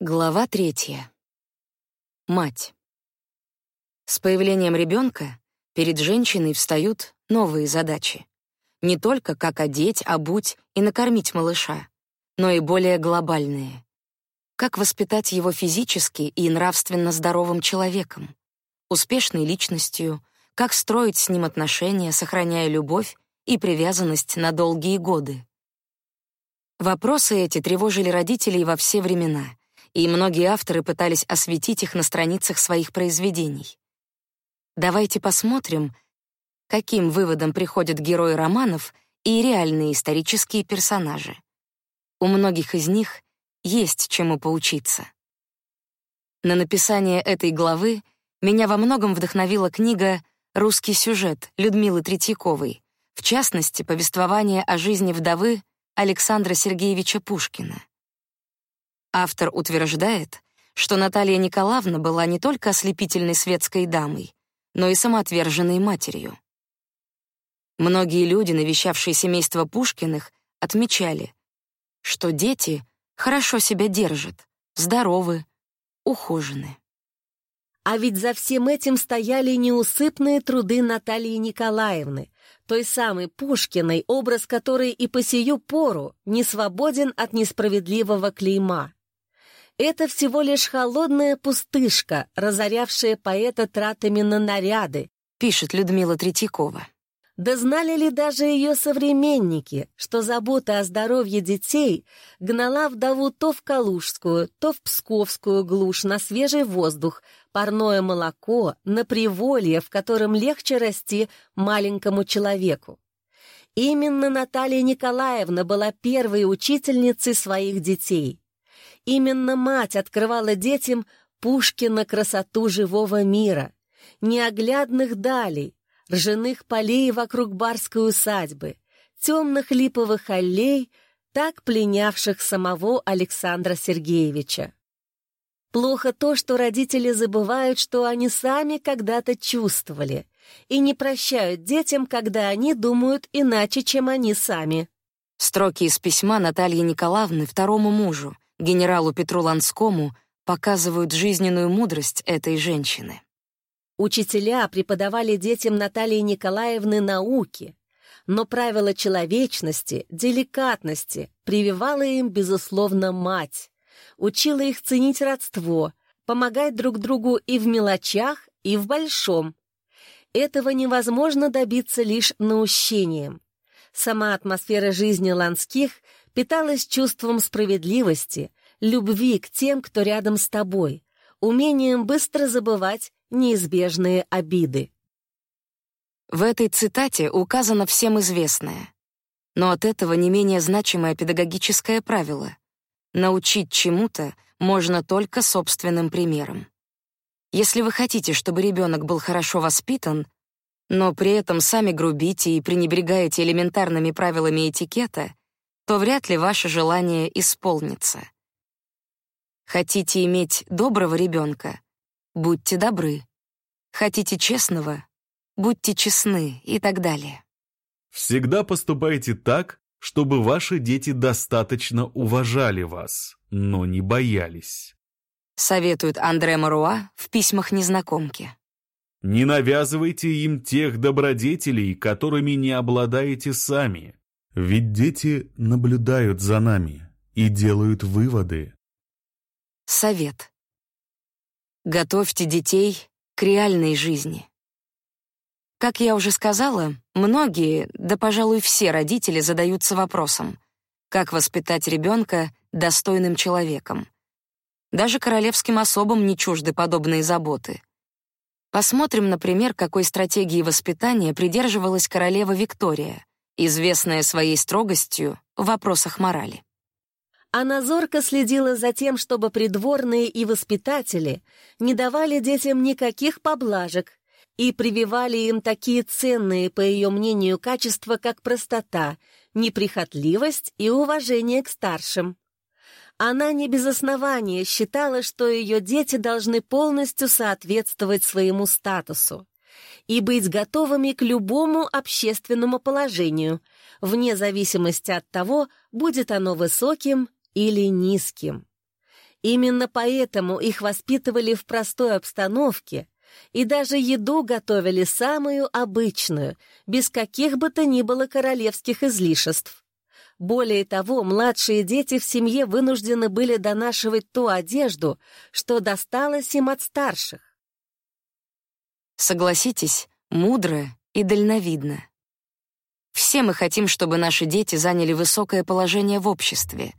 Глава третья. Мать. С появлением ребенка перед женщиной встают новые задачи. Не только как одеть, обуть и накормить малыша, но и более глобальные. Как воспитать его физически и нравственно здоровым человеком, успешной личностью, как строить с ним отношения, сохраняя любовь и привязанность на долгие годы. Вопросы эти тревожили родителей во все времена — и многие авторы пытались осветить их на страницах своих произведений. Давайте посмотрим, каким выводом приходят герои романов и реальные исторические персонажи. У многих из них есть чему поучиться. На написание этой главы меня во многом вдохновила книга «Русский сюжет» Людмилы Третьяковой, в частности, повествование о жизни вдовы Александра Сергеевича Пушкина. Автор утверждает, что Наталья Николаевна была не только ослепительной светской дамой, но и самоотверженной матерью. Многие люди, навещавшие семейство Пушкиных, отмечали, что дети хорошо себя держат, здоровы, ухожены. А ведь за всем этим стояли неусыпные труды Натальи Николаевны, той самой Пушкиной, образ которой и по сию пору не свободен от несправедливого клейма. Это всего лишь холодная пустышка, разорявшая поэта тратами на наряды, пишет Людмила Третьякова. Да знали ли даже ее современники, что забота о здоровье детей гнала вдову то в Калужскую, то в Псковскую глушь на свежий воздух, парное молоко, на приволье, в котором легче расти маленькому человеку? Именно Наталья Николаевна была первой учительницей своих детей. Именно мать открывала детям Пушкина красоту живого мира, неоглядных далей, ржаных полей вокруг барской усадьбы, темных липовых аллей, так пленявших самого Александра Сергеевича. Плохо то, что родители забывают, что они сами когда-то чувствовали, и не прощают детям, когда они думают иначе, чем они сами. Строки из письма Натальи Николаевны второму мужу, генералу Петру Ланскому показывают жизненную мудрость этой женщины. Учителя преподавали детям Натальи Николаевны науки, но правила человечности, деликатности прививала им, безусловно, мать, учила их ценить родство, помогать друг другу и в мелочах, и в большом. Этого невозможно добиться лишь наущением. Сама атмосфера жизни Ланских питалась чувством справедливости, любви к тем, кто рядом с тобой, умением быстро забывать неизбежные обиды. В этой цитате указано всем известное, но от этого не менее значимое педагогическое правило — научить чему-то можно только собственным примером. Если вы хотите, чтобы ребенок был хорошо воспитан, но при этом сами грубите и пренебрегаете элементарными правилами этикета, то вряд ли ваше желание исполнится. Хотите иметь доброго ребенка? Будьте добры. Хотите честного? Будьте честны и так далее. Всегда поступайте так, чтобы ваши дети достаточно уважали вас, но не боялись. Советует Андре Маруа в письмах незнакомки. Не навязывайте им тех добродетелей, которыми не обладаете сами. Ведь дети наблюдают за нами и делают выводы. Совет. Готовьте детей к реальной жизни. Как я уже сказала, многие, да, пожалуй, все родители задаются вопросом, как воспитать ребенка достойным человеком. Даже королевским особам не чужды подобные заботы — Посмотрим, например, какой стратегии воспитания придерживалась королева Виктория, известная своей строгостью в вопросах морали. Она зорко следила за тем, чтобы придворные и воспитатели не давали детям никаких поблажек и прививали им такие ценные, по ее мнению, качества, как простота, неприхотливость и уважение к старшим. Она не без основания считала, что ее дети должны полностью соответствовать своему статусу и быть готовыми к любому общественному положению, вне зависимости от того, будет оно высоким или низким. Именно поэтому их воспитывали в простой обстановке и даже еду готовили самую обычную, без каких бы то ни было королевских излишеств. Более того, младшие дети в семье вынуждены были донашивать ту одежду, что досталось им от старших. Согласитесь, мудро и дальновидно. Все мы хотим, чтобы наши дети заняли высокое положение в обществе,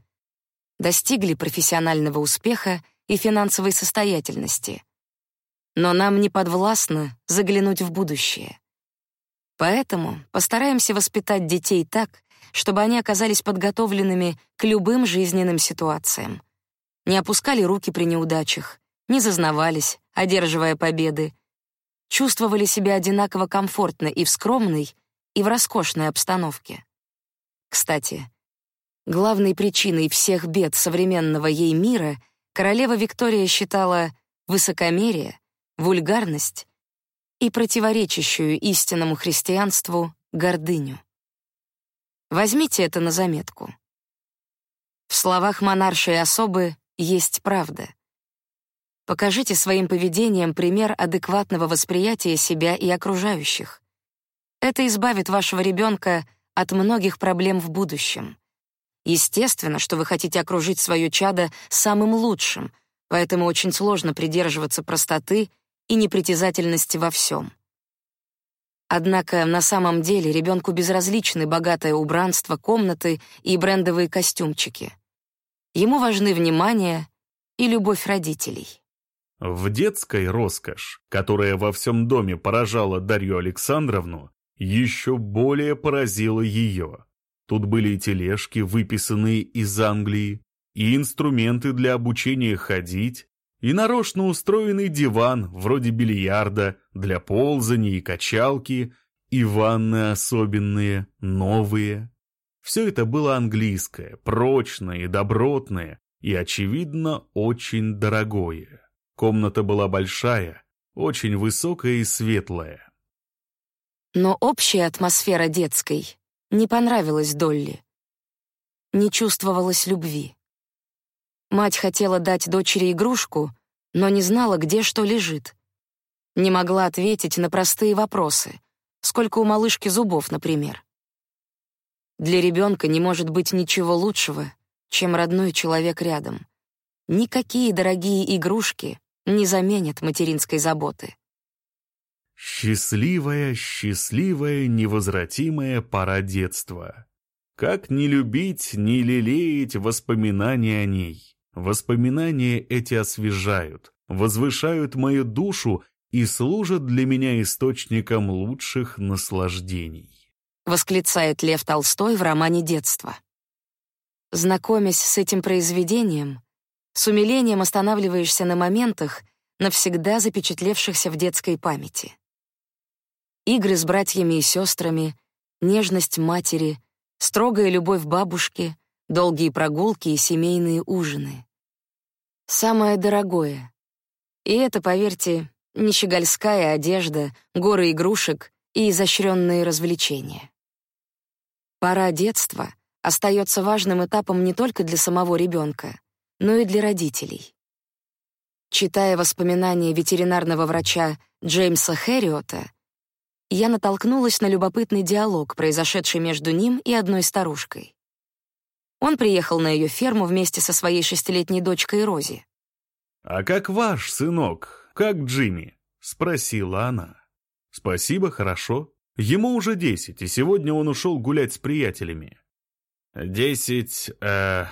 достигли профессионального успеха и финансовой состоятельности. Но нам не подвластно заглянуть в будущее. Поэтому постараемся воспитать детей так, чтобы они оказались подготовленными к любым жизненным ситуациям. Не опускали руки при неудачах, не зазнавались, одерживая победы, чувствовали себя одинаково комфортно и в скромной, и в роскошной обстановке. Кстати, главной причиной всех бед современного ей мира королева Виктория считала высокомерие, вульгарность и противоречащую истинному христианству гордыню. Возьмите это на заметку. В словах монаршей особы есть правда. Покажите своим поведением пример адекватного восприятия себя и окружающих. Это избавит вашего ребенка от многих проблем в будущем. Естественно, что вы хотите окружить свое чадо самым лучшим, поэтому очень сложно придерживаться простоты и непритязательности во всем. Однако на самом деле ребенку безразличны богатое убранство комнаты и брендовые костюмчики. Ему важны внимание и любовь родителей. В детской роскошь, которая во всем доме поражала Дарью Александровну, еще более поразила ее. Тут были и тележки, выписанные из Англии, и инструменты для обучения ходить, и нарочно устроенный диван, вроде бильярда, для ползания и качалки, и ванны особенные, новые. Все это было английское, прочное и добротное, и, очевидно, очень дорогое. Комната была большая, очень высокая и светлая. Но общая атмосфера детской не понравилась Долли. Не чувствовалось любви. Мать хотела дать дочери игрушку, но не знала, где что лежит. Не могла ответить на простые вопросы. Сколько у малышки зубов, например. Для ребенка не может быть ничего лучшего, чем родной человек рядом. Никакие дорогие игрушки не заменят материнской заботы. Счастливая, счастливая, невозвратимая пора детства. Как не любить, не лелеять воспоминания о ней? Воспоминания эти освежают, возвышают мою душу и служат для меня источником лучших наслаждений. Восклицает Лев Толстой в романе «Детство». Знакомясь с этим произведением, с умилением останавливаешься на моментах, навсегда запечатлевшихся в детской памяти. Игры с братьями и сестрами, нежность матери, строгая любовь бабушки, долгие прогулки и семейные ужины. Самое дорогое. И это, поверьте, не щегольская одежда, горы игрушек и изощренные развлечения. Пора детства остается важным этапом не только для самого ребенка, но и для родителей. Читая воспоминания ветеринарного врача Джеймса Хэриота, я натолкнулась на любопытный диалог, произошедший между ним и одной старушкой. Он приехал на ее ферму вместе со своей шестилетней дочкой Рози. «А как ваш сынок? Как Джимми?» — спросила она. «Спасибо, хорошо. Ему уже десять, и сегодня он ушел гулять с приятелями». «Десять... э...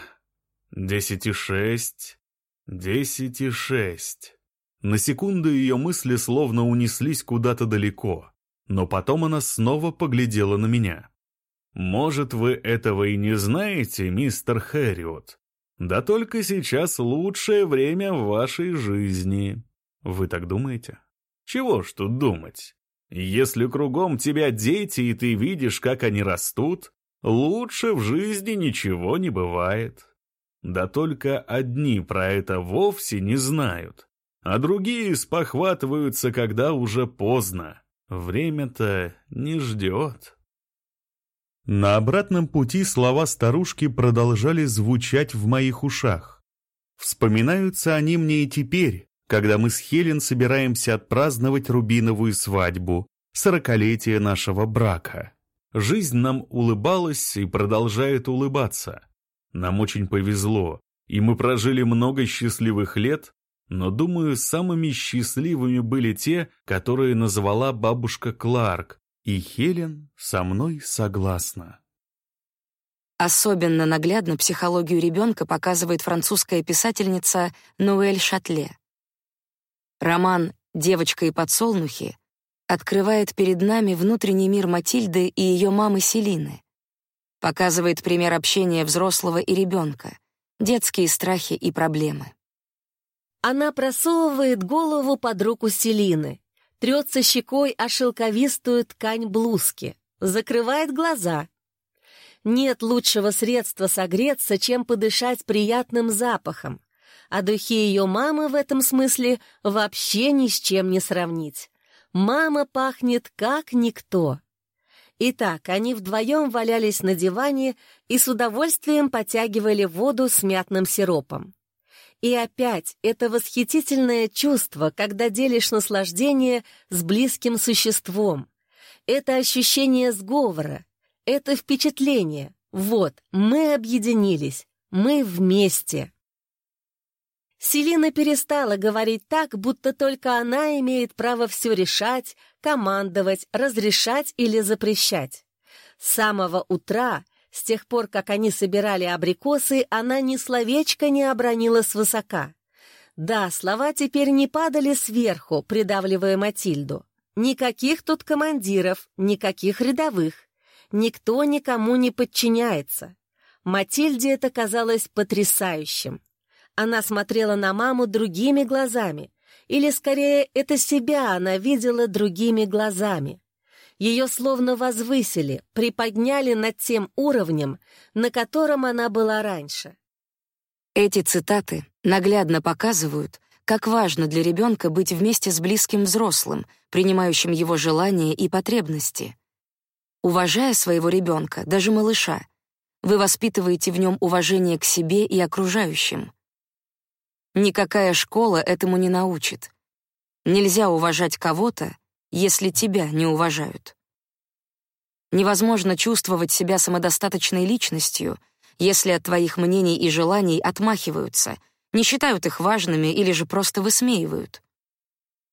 десять и шесть... десять и шесть...» На секунду ее мысли словно унеслись куда-то далеко, но потом она снова поглядела на меня. Может, вы этого и не знаете, мистер Хэриот? Да только сейчас лучшее время в вашей жизни. Вы так думаете? Чего ж тут думать? Если кругом тебя дети, и ты видишь, как они растут, лучше в жизни ничего не бывает. Да только одни про это вовсе не знают, а другие спохватываются, когда уже поздно. Время-то не ждет. На обратном пути слова старушки продолжали звучать в моих ушах. Вспоминаются они мне и теперь, когда мы с Хелен собираемся отпраздновать рубиновую свадьбу, сорокалетие нашего брака. Жизнь нам улыбалась и продолжает улыбаться. Нам очень повезло, и мы прожили много счастливых лет, но, думаю, самыми счастливыми были те, которые назвала бабушка Кларк, и Хелен со мной согласна. Особенно наглядно психологию ребенка показывает французская писательница Нуэль Шатле. Роман «Девочка и подсолнухи» открывает перед нами внутренний мир Матильды и ее мамы Селины. Показывает пример общения взрослого и ребенка, детские страхи и проблемы. Она просовывает голову под руку Селины, трется щекой о шелковистую ткань блузки, закрывает глаза — нет лучшего средства согреться, чем подышать приятным запахом, а духи ее мамы в этом смысле вообще ни с чем не сравнить. Мама пахнет как никто. Итак, они вдвоем валялись на диване и с удовольствием потягивали воду с мятным сиропом. И опять это восхитительное чувство, когда делишь наслаждение с близким существом. Это ощущение сговора, это впечатление. Вот, мы объединились, мы вместе. Селина перестала говорить так, будто только она имеет право все решать, командовать, разрешать или запрещать. С самого утра, с тех пор, как они собирали абрикосы, она ни словечко не обронила свысока. Да, слова теперь не падали сверху, придавливая Матильду. Никаких тут командиров, никаких рядовых. Никто никому не подчиняется. Матильде это казалось потрясающим. Она смотрела на маму другими глазами, или, скорее, это себя она видела другими глазами. Ее словно возвысили, приподняли над тем уровнем, на котором она была раньше. Эти цитаты наглядно показывают, как важно для ребенка быть вместе с близким взрослым, принимающим его желания и потребности — Уважая своего ребенка, даже малыша, вы воспитываете в нем уважение к себе и окружающим. Никакая школа этому не научит. Нельзя уважать кого-то, если тебя не уважают. Невозможно чувствовать себя самодостаточной личностью, если от твоих мнений и желаний отмахиваются, не считают их важными или же просто высмеивают.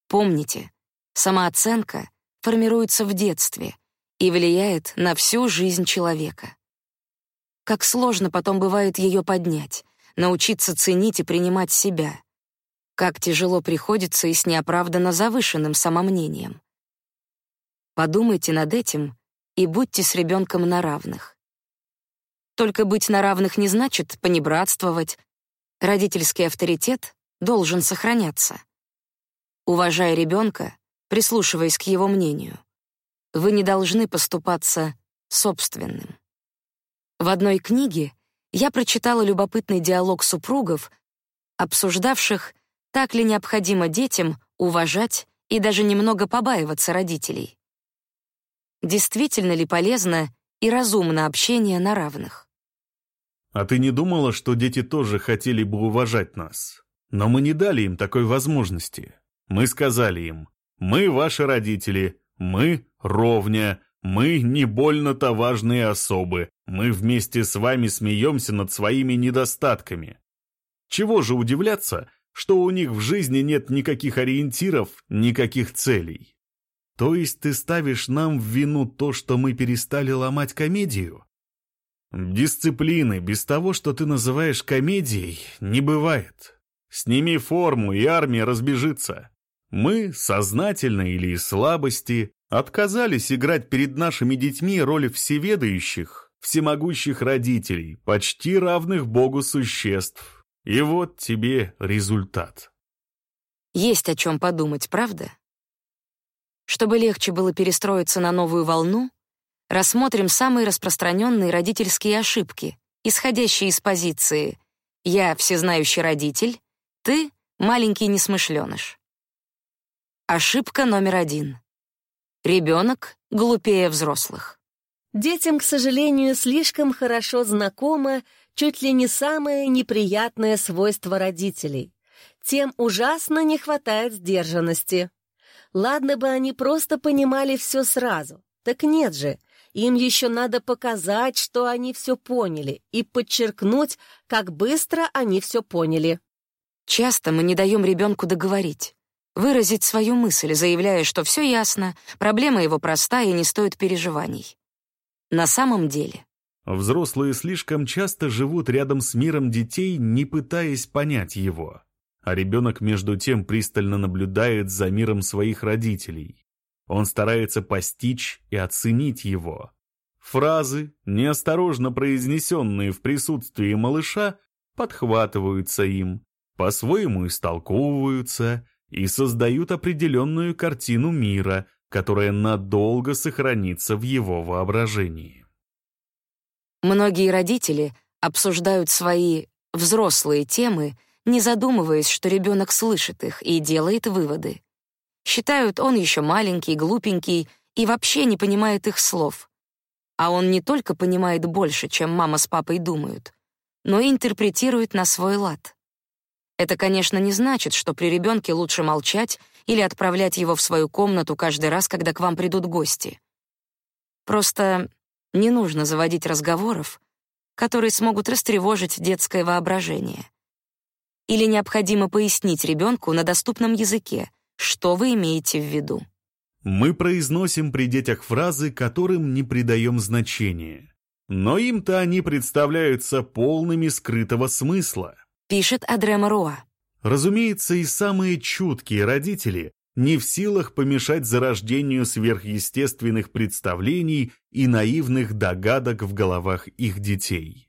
Помните, самооценка формируется в детстве, и влияет на всю жизнь человека. Как сложно потом бывает ее поднять, научиться ценить и принимать себя. Как тяжело приходится и с неоправданно завышенным самомнением. Подумайте над этим и будьте с ребенком на равных. Только быть на равных не значит понебратствовать. Родительский авторитет должен сохраняться. Уважая ребенка, прислушиваясь к его мнению — вы не должны поступаться собственным. В одной книге я прочитала любопытный диалог супругов, обсуждавших, так ли необходимо детям уважать и даже немного побаиваться родителей. Действительно ли полезно и разумно общение на равных? А ты не думала, что дети тоже хотели бы уважать нас? Но мы не дали им такой возможности. Мы сказали им, мы ваши родители, мы ровня, мы не больно-то важные особы, мы вместе с вами смеемся над своими недостатками. Чего же удивляться, что у них в жизни нет никаких ориентиров, никаких целей? То есть ты ставишь нам в вину то, что мы перестали ломать комедию? Дисциплины без того, что ты называешь комедией, не бывает. Сними форму, и армия разбежится. Мы, сознательно или из слабости, отказались играть перед нашими детьми роли всеведающих, всемогущих родителей, почти равных Богу существ. И вот тебе результат. Есть о чем подумать, правда? Чтобы легче было перестроиться на новую волну, рассмотрим самые распространенные родительские ошибки, исходящие из позиции «я всезнающий родитель», «ты маленький несмышленыш». Ошибка номер один. Ребенок глупее взрослых. Детям, к сожалению, слишком хорошо знакомо чуть ли не самое неприятное свойство родителей. Тем ужасно не хватает сдержанности. Ладно бы они просто понимали все сразу. Так нет же, им еще надо показать, что они все поняли, и подчеркнуть, как быстро они все поняли. Часто мы не даем ребенку договорить, выразить свою мысль, заявляя, что все ясно, проблема его проста и не стоит переживаний. На самом деле... Взрослые слишком часто живут рядом с миром детей, не пытаясь понять его. А ребенок, между тем, пристально наблюдает за миром своих родителей. Он старается постичь и оценить его. Фразы, неосторожно произнесенные в присутствии малыша, подхватываются им, по-своему истолковываются и создают определенную картину мира, которая надолго сохранится в его воображении. Многие родители обсуждают свои взрослые темы, не задумываясь, что ребенок слышит их и делает выводы. Считают, он еще маленький, глупенький и вообще не понимает их слов. А он не только понимает больше, чем мама с папой думают, но и интерпретирует на свой лад. Это, конечно, не значит, что при ребенке лучше молчать или отправлять его в свою комнату каждый раз, когда к вам придут гости. Просто не нужно заводить разговоров, которые смогут растревожить детское воображение. Или необходимо пояснить ребенку на доступном языке, что вы имеете в виду? Мы произносим при детях фразы, которым не придаем значения. Но им-то они представляются полными скрытого смысла. Пишет Адрема Руа. Разумеется, и самые чуткие родители не в силах помешать зарождению сверхъестественных представлений и наивных догадок в головах их детей.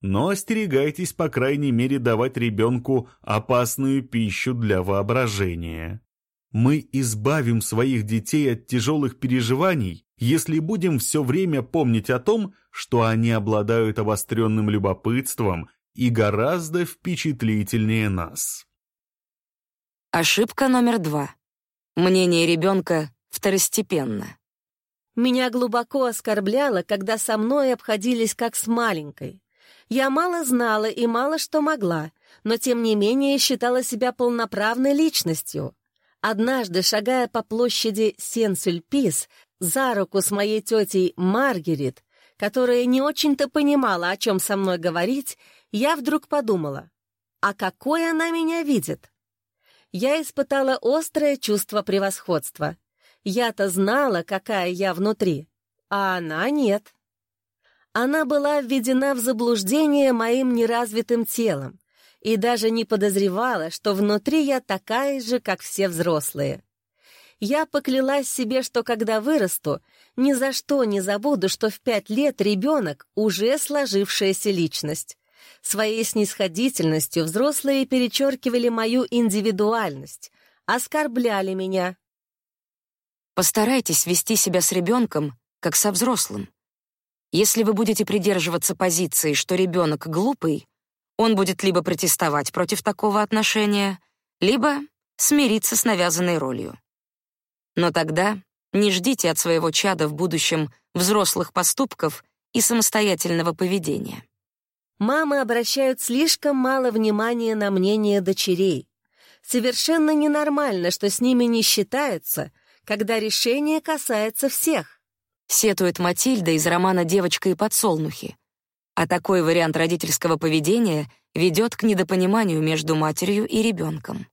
Но остерегайтесь, по крайней мере, давать ребенку опасную пищу для воображения. Мы избавим своих детей от тяжелых переживаний, если будем все время помнить о том, что они обладают обостренным любопытством и гораздо впечатлительнее нас. Ошибка номер два. Мнение ребенка второстепенно. Меня глубоко оскорбляло, когда со мной обходились как с маленькой. Я мало знала и мало что могла, но тем не менее считала себя полноправной личностью. Однажды, шагая по площади Сен-Сюльпис, за руку с моей тетей Маргарет, которая не очень-то понимала, о чем со мной говорить, я вдруг подумала, а какой она меня видит? Я испытала острое чувство превосходства. Я-то знала, какая я внутри, а она нет. Она была введена в заблуждение моим неразвитым телом, и даже не подозревала, что внутри я такая же, как все взрослые. Я поклялась себе, что когда вырасту, ни за что не забуду, что в пять лет ребенок — уже сложившаяся личность. Своей снисходительностью взрослые перечеркивали мою индивидуальность, оскорбляли меня. Постарайтесь вести себя с ребенком, как со взрослым. Если вы будете придерживаться позиции, что ребенок глупый, он будет либо протестовать против такого отношения, либо смириться с навязанной ролью. Но тогда не ждите от своего чада в будущем взрослых поступков и самостоятельного поведения. Мамы обращают слишком мало внимания на мнение дочерей. Совершенно ненормально, что с ними не считаются, когда решение касается всех. Сетует Матильда из романа «Девочка и подсолнухи», а такой вариант родительского поведения ведет к недопониманию между матерью и ребенком.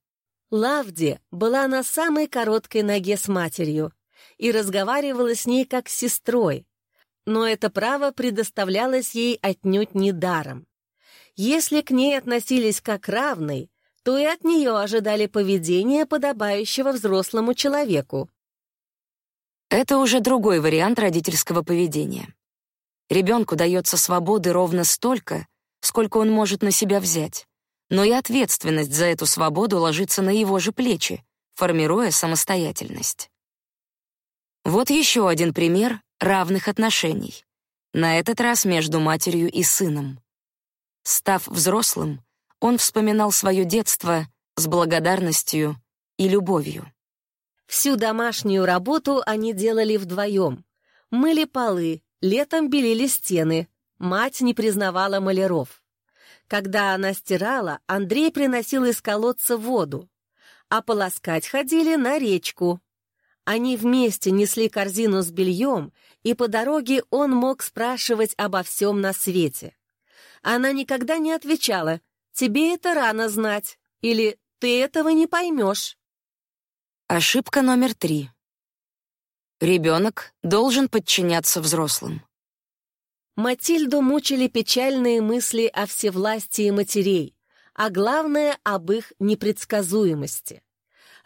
Лавди была на самой короткой ноге с матерью и разговаривала с ней как с сестрой, но это право предоставлялось ей отнюдь не даром. Если к ней относились как равной, то и от нее ожидали поведения, подобающего взрослому человеку. Это уже другой вариант родительского поведения. Ребенку дается свободы ровно столько, сколько он может на себя взять, но и ответственность за эту свободу ложится на его же плечи, формируя самостоятельность. Вот еще один пример равных отношений, на этот раз между матерью и сыном. Став взрослым, он вспоминал свое детство с благодарностью и любовью. Всю домашнюю работу они делали вдвоем. Мыли полы, Летом белили стены, мать не признавала маляров. Когда она стирала, Андрей приносил из колодца воду, а полоскать ходили на речку. Они вместе несли корзину с бельем, и по дороге он мог спрашивать обо всем на свете. Она никогда не отвечала «Тебе это рано знать» или «Ты этого не поймешь». Ошибка номер три. Ребенок должен подчиняться взрослым. Матильду мучили печальные мысли о всевластии матерей, а главное — об их непредсказуемости.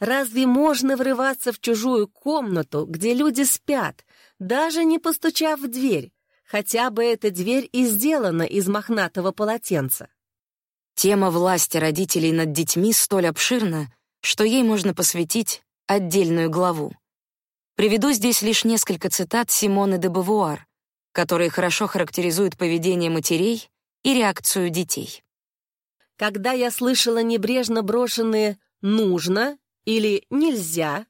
Разве можно врываться в чужую комнату, где люди спят, даже не постучав в дверь, хотя бы эта дверь и сделана из мохнатого полотенца? Тема власти родителей над детьми столь обширна, что ей можно посвятить отдельную главу. Приведу здесь лишь несколько цитат Симоны де Бавуар, которые хорошо характеризуют поведение матерей и реакцию детей. Когда я слышала небрежно брошенные «нужно» или «нельзя»,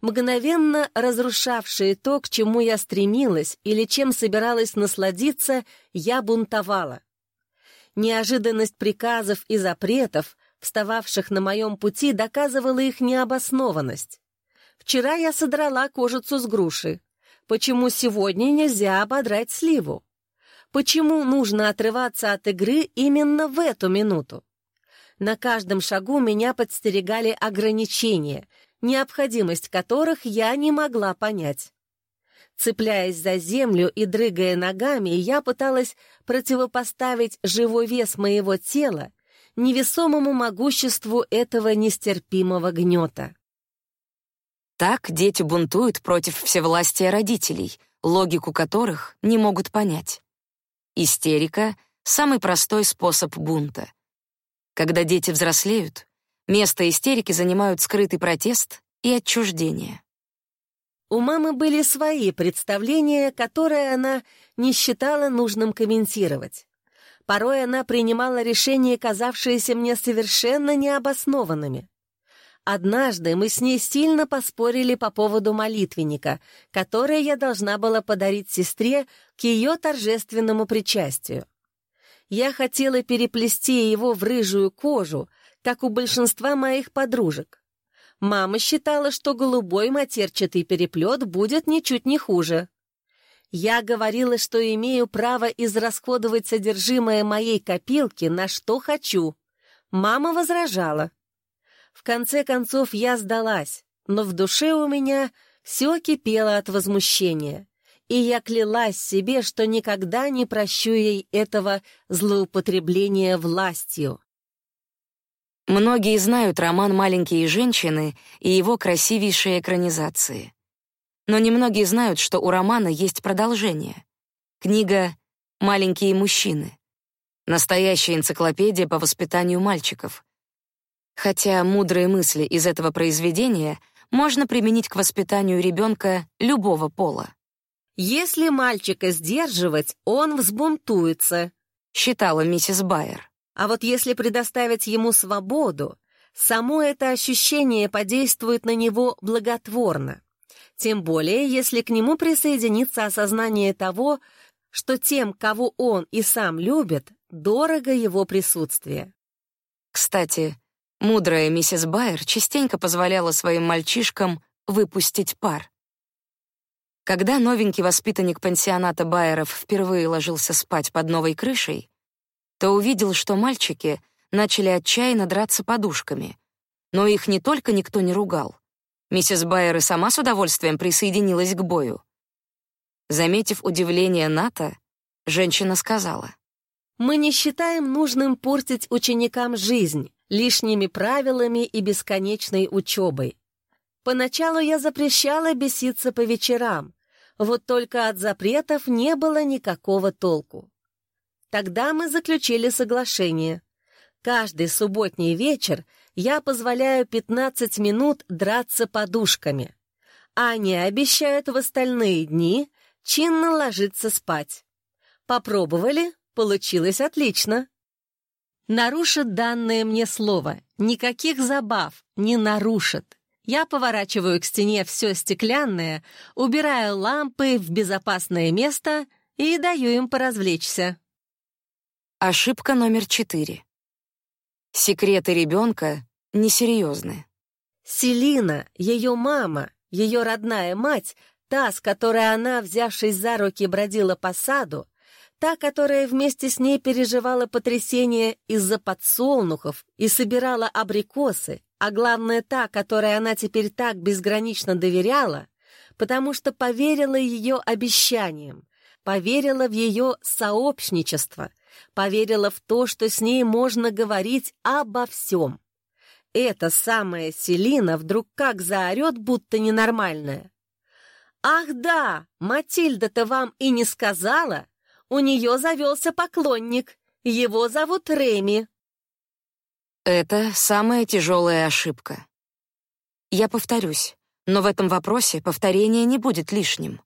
мгновенно разрушавшие то, к чему я стремилась или чем собиралась насладиться, я бунтовала. Неожиданность приказов и запретов, встававших на моем пути, доказывала их необоснованность. Вчера я содрала кожицу с груши. Почему сегодня нельзя ободрать сливу? Почему нужно отрываться от игры именно в эту минуту? На каждом шагу меня подстерегали ограничения, необходимость которых я не могла понять. Цепляясь за землю и дрыгая ногами, я пыталась противопоставить живой вес моего тела невесомому могуществу этого нестерпимого гнета. Так дети бунтуют против всевластия родителей, логику которых не могут понять. Истерика — самый простой способ бунта. Когда дети взрослеют, место истерики занимают скрытый протест и отчуждение. У мамы были свои представления, которые она не считала нужным комментировать. Порой она принимала решения, казавшиеся мне совершенно необоснованными. Однажды мы с ней сильно поспорили по поводу молитвенника, который я должна была подарить сестре к ее торжественному причастию. Я хотела переплести его в рыжую кожу, как у большинства моих подружек. Мама считала, что голубой матерчатый переплет будет ничуть не хуже. Я говорила, что имею право израсходовать содержимое моей копилки на что хочу. Мама возражала. В конце концов я сдалась, но в душе у меня все кипело от возмущения, и я клялась себе, что никогда не прощу ей этого злоупотребления властью. Многие знают роман «Маленькие женщины» и его красивейшие экранизации. Но немногие знают, что у романа есть продолжение. Книга «Маленькие мужчины». Настоящая энциклопедия по воспитанию мальчиков, Хотя мудрые мысли из этого произведения можно применить к воспитанию ребенка любого пола. «Если мальчика сдерживать, он взбунтуется», — считала миссис Байер. «А вот если предоставить ему свободу, само это ощущение подействует на него благотворно. Тем более, если к нему присоединится осознание того, что тем, кого он и сам любит, дорого его присутствие. Кстати, Мудрая миссис Байер частенько позволяла своим мальчишкам выпустить пар. Когда новенький воспитанник пансионата Байеров впервые ложился спать под новой крышей, то увидел, что мальчики начали отчаянно драться подушками. Но их не только никто не ругал. Миссис Байер и сама с удовольствием присоединилась к бою. Заметив удивление Ната, женщина сказала: "Мы не считаем нужным портить ученикам жизнь лишними правилами и бесконечной учебой. Поначалу я запрещала беситься по вечерам, вот только от запретов не было никакого толку. Тогда мы заключили соглашение. Каждый субботний вечер я позволяю 15 минут драться подушками. а они обещают в остальные дни чинно ложиться спать. Попробовали? Получилось отлично. Нарушит данное мне слово. Никаких забав не нарушит. Я поворачиваю к стене все стеклянное, убираю лампы в безопасное место и даю им поразвлечься. Ошибка номер четыре. Секреты ребенка несерьезны. Селина, ее мама, ее родная мать, та, с которой она, взявшись за руки, бродила по саду, та, которая вместе с ней переживала потрясение из-за подсолнухов и собирала абрикосы, а главное та, которой она теперь так безгранично доверяла, потому что поверила ее обещаниям, поверила в ее сообщничество, поверила в то, что с ней можно говорить обо всем. Эта самая Селина вдруг как заорет, будто ненормальная. «Ах да, Матильда-то вам и не сказала? У нее завелся поклонник. Его зовут Реми». Это самая тяжелая ошибка. Я повторюсь, но в этом вопросе повторение не будет лишним.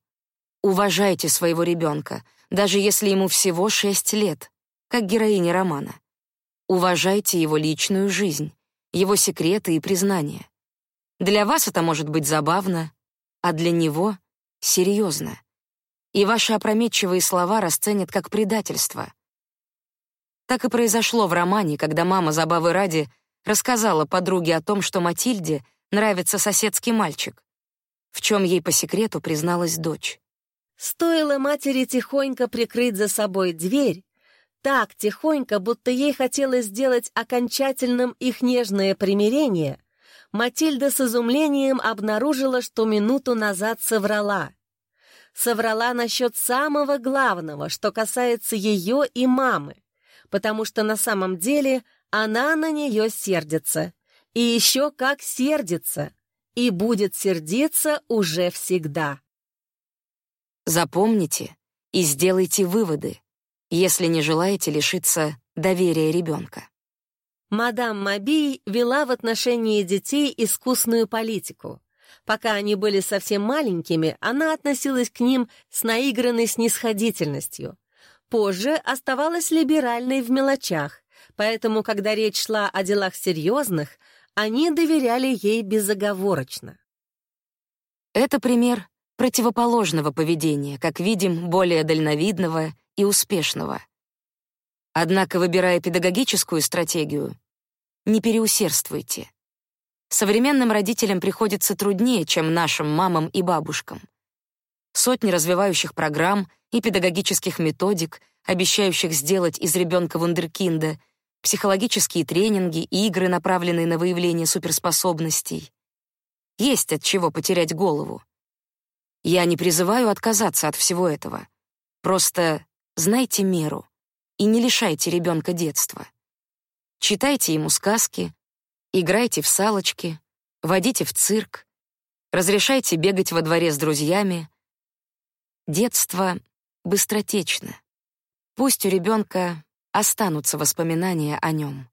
Уважайте своего ребенка, даже если ему всего шесть лет, как героиня романа. Уважайте его личную жизнь, его секреты и признания. Для вас это может быть забавно, а для него — серьезно. И ваши опрометчивые слова расценят как предательство. Так и произошло в романе, когда мама забавы ради рассказала подруге о том, что Матильде нравится соседский мальчик, в чем ей по секрету призналась дочь. Стоило матери тихонько прикрыть за собой дверь, так тихонько, будто ей хотелось сделать окончательным их нежное примирение, Матильда с изумлением обнаружила, что минуту назад соврала. Соврала насчет самого главного, что касается ее и мамы, потому что на самом деле она на нее сердится. И еще как сердится, и будет сердиться уже всегда. Запомните и сделайте выводы, если не желаете лишиться доверия ребенка. Мадам Маби вела в отношении детей искусную политику. Пока они были совсем маленькими, она относилась к ним с наигранной снисходительностью. Позже оставалась либеральной в мелочах, поэтому, когда речь шла о делах серьезных, они доверяли ей безоговорочно. Это пример противоположного поведения, как видим, более дальновидного и успешного. Однако, выбирая педагогическую стратегию, не переусердствуйте. Современным родителям приходится труднее, чем нашим мамам и бабушкам. Сотни развивающих программ и педагогических методик, обещающих сделать из ребенка вундеркинда, психологические тренинги и игры, направленные на выявление суперспособностей. Есть от чего потерять голову. Я не призываю отказаться от всего этого. Просто знайте меру и не лишайте ребенка детства. Читайте ему сказки, играйте в салочки, водите в цирк, разрешайте бегать во дворе с друзьями. Детство быстротечно. Пусть у ребенка останутся воспоминания о нем.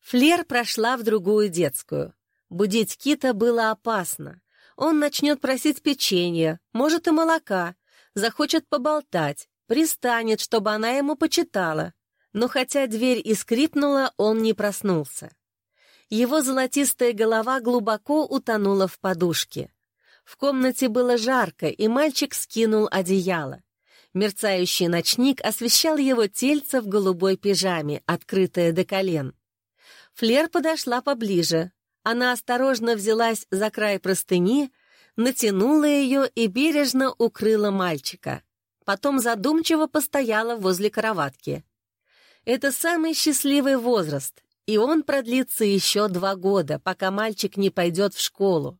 Флер прошла в другую детскую. Будить Кита было опасно. Он начнет просить печенья, может и молока, захочет поболтать, пристанет, чтобы она ему почитала. Но хотя дверь и скрипнула, он не проснулся. Его золотистая голова глубоко утонула в подушке. В комнате было жарко, и мальчик скинул одеяло. Мерцающий ночник освещал его тельце в голубой пижаме, открытое до колен. Флер подошла поближе, она осторожно взялась за край простыни, натянула ее и бережно укрыла мальчика. Потом задумчиво постояла возле кроватки. Это самый счастливый возраст, и он продлится еще два года, пока мальчик не пойдет в школу.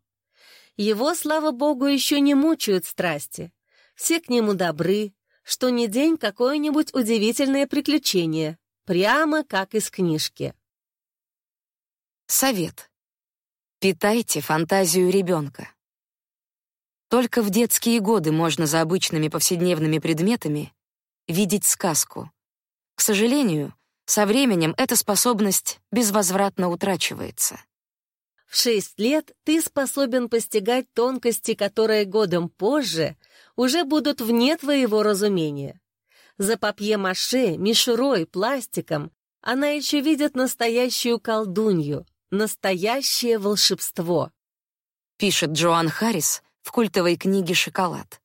Его, слава богу, еще не мучают страсти. Все к нему добры, что ни день какое-нибудь удивительное приключение, прямо как из книжки. Совет. Питайте фантазию ребенка. Только в детские годы можно за обычными повседневными предметами видеть сказку. К сожалению, со временем эта способность безвозвратно утрачивается. В шесть лет ты способен постигать тонкости, которые годом позже уже будут вне твоего разумения. За папье-маше, мишурой, пластиком она еще видит настоящую колдунью, Настоящее волшебство. Пишет Джоан Харрис в культовой книге «Шоколад».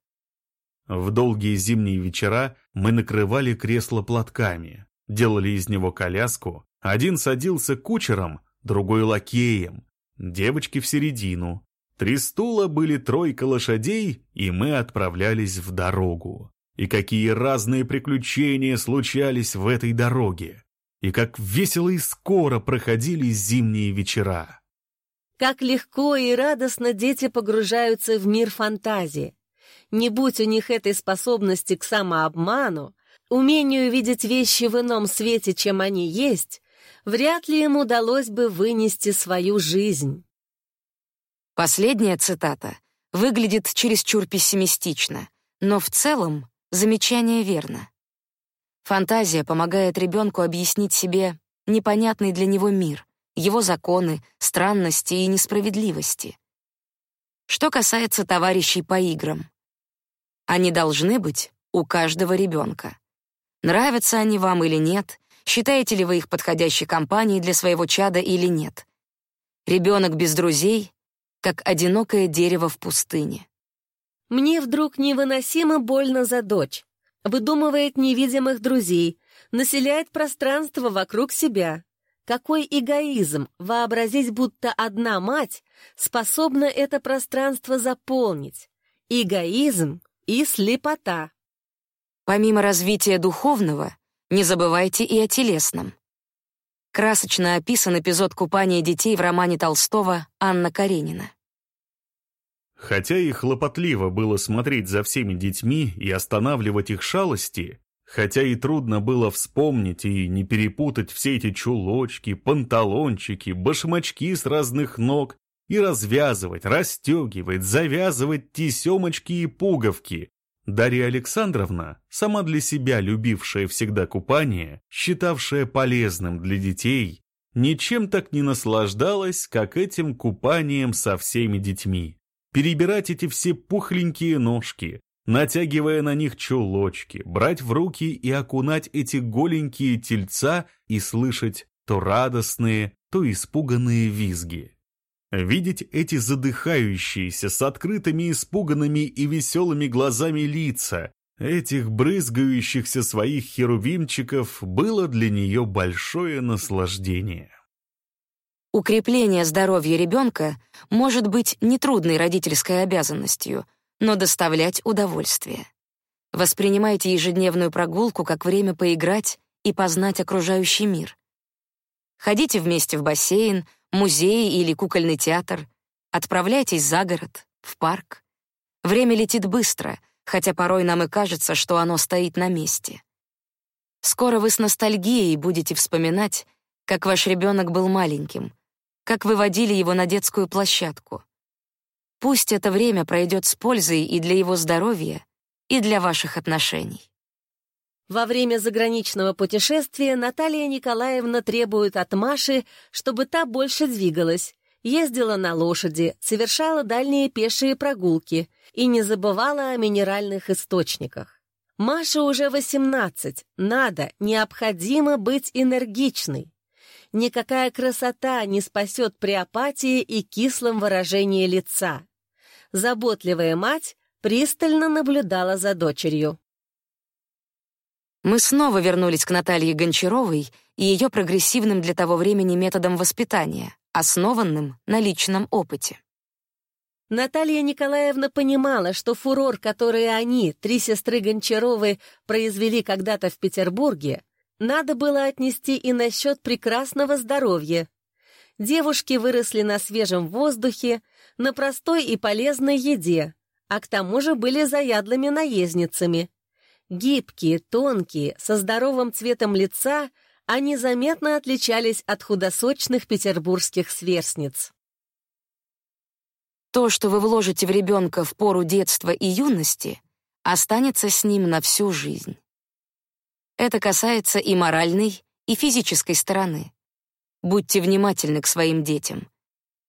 В долгие зимние вечера мы накрывали кресло платками, делали из него коляску, один садился кучером, другой лакеем, девочки в середину. Три стула были тройка лошадей, и мы отправлялись в дорогу. И какие разные приключения случались в этой дороге. И как весело и скоро проходили зимние вечера. Как легко и радостно дети погружаются в мир фантазии. Не будь у них этой способности к самообману, умению видеть вещи в ином свете, чем они есть, вряд ли им удалось бы вынести свою жизнь. Последняя цитата выглядит чересчур пессимистично, но в целом замечание верно. Фантазия помогает ребенку объяснить себе непонятный для него мир, его законы, странности и несправедливости. Что касается товарищей по играм, они должны быть у каждого ребенка. Нравятся они вам или нет, считаете ли вы их подходящей компанией для своего чада или нет. Ребенок без друзей — как одинокое дерево в пустыне. Мне вдруг невыносимо больно за дочь. Выдумывает невидимых друзей, населяет пространство вокруг себя. Какой эгоизм вообразить, будто одна мать способна это пространство заполнить. Эгоизм и слепота. Помимо развития духовного, не забывайте и о телесном. Красочно описан эпизод купания детей в романе Толстого «Анна Каренина». Хотя и хлопотливо было смотреть за всеми детьми и останавливать их шалости, хотя и трудно было вспомнить и не перепутать все эти чулочки, панталончики, башмачки с разных ног и развязывать, расстегивать, завязывать тесемочки и пуговки, Дарья Александровна, сама для себя любившая всегда купание, считавшая полезным для детей, ничем так не наслаждалась, как этим купанием со всеми детьми перебирать эти все пухленькие ножки, натягивая на них чулочки, брать в руки и окунать эти голенькие тельца и слышать то радостные, то испуганные визги. Видеть эти задыхающиеся с открытыми испуганными и веселыми глазами лица, этих брызгающихся своих херувимчиков, было для нее большое наслаждение. Укрепление здоровья ребенка может быть нетрудной родительской обязанностью, но доставлять удовольствие. Воспринимайте ежедневную прогулку как время поиграть и познать окружающий мир. Ходите вместе в бассейн, музей или кукольный театр, отправляйтесь за город, в парк. Время летит быстро, хотя порой нам и кажется, что оно стоит на месте. Скоро вы с ностальгией будете вспоминать, как ваш ребенок был маленьким — как выводили его на детскую площадку. Пусть это время пройдет с пользой и для его здоровья, и для ваших отношений. Во время заграничного путешествия Наталья Николаевна требует от Маши, чтобы та больше двигалась, ездила на лошади, совершала дальние пешие прогулки и не забывала о минеральных источниках. Маше уже 18, надо, необходимо быть энергичной. Никакая красота не спасет при апатии и кислом выражении лица. Заботливая мать пристально наблюдала за дочерью. Мы снова вернулись к Наталье Гончаровой и ее прогрессивным для того времени методам воспитания, основанным на личном опыте. Наталья Николаевна понимала, что фурор, который они, три сестры Гончаровы, произвели когда-то в Петербурге, надо было отнести и насчет прекрасного здоровья. Девушки выросли на свежем воздухе, на простой и полезной еде, а к тому же были заядлыми наездницами. Гибкие, тонкие, со здоровым цветом лица, они заметно отличались от худосочных петербургских сверстниц. То, что вы вложите в ребенка в пору детства и юности, останется с ним на всю жизнь. Это касается и моральной, и физической стороны. Будьте внимательны к своим детям.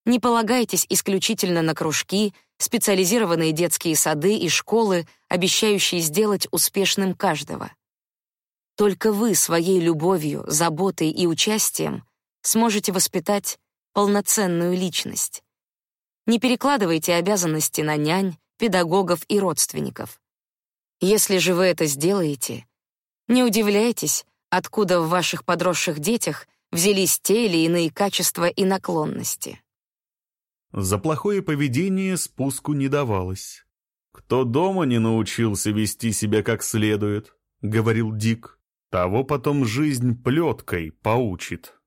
Не полагайтесь исключительно на кружки, специализированные детские сады и школы, обещающие сделать успешным каждого. Только вы своей любовью, заботой и участием сможете воспитать полноценную личность. Не перекладывайте обязанности на нянь, педагогов и родственников. Если же вы это сделаете, не удивляйтесь, Откуда в ваших подросших детях взялись те или иные качества и наклонности? За плохое поведение спуску не давалось. «Кто дома не научился вести себя как следует», — говорил Дик, — «того потом жизнь плеткой поучит».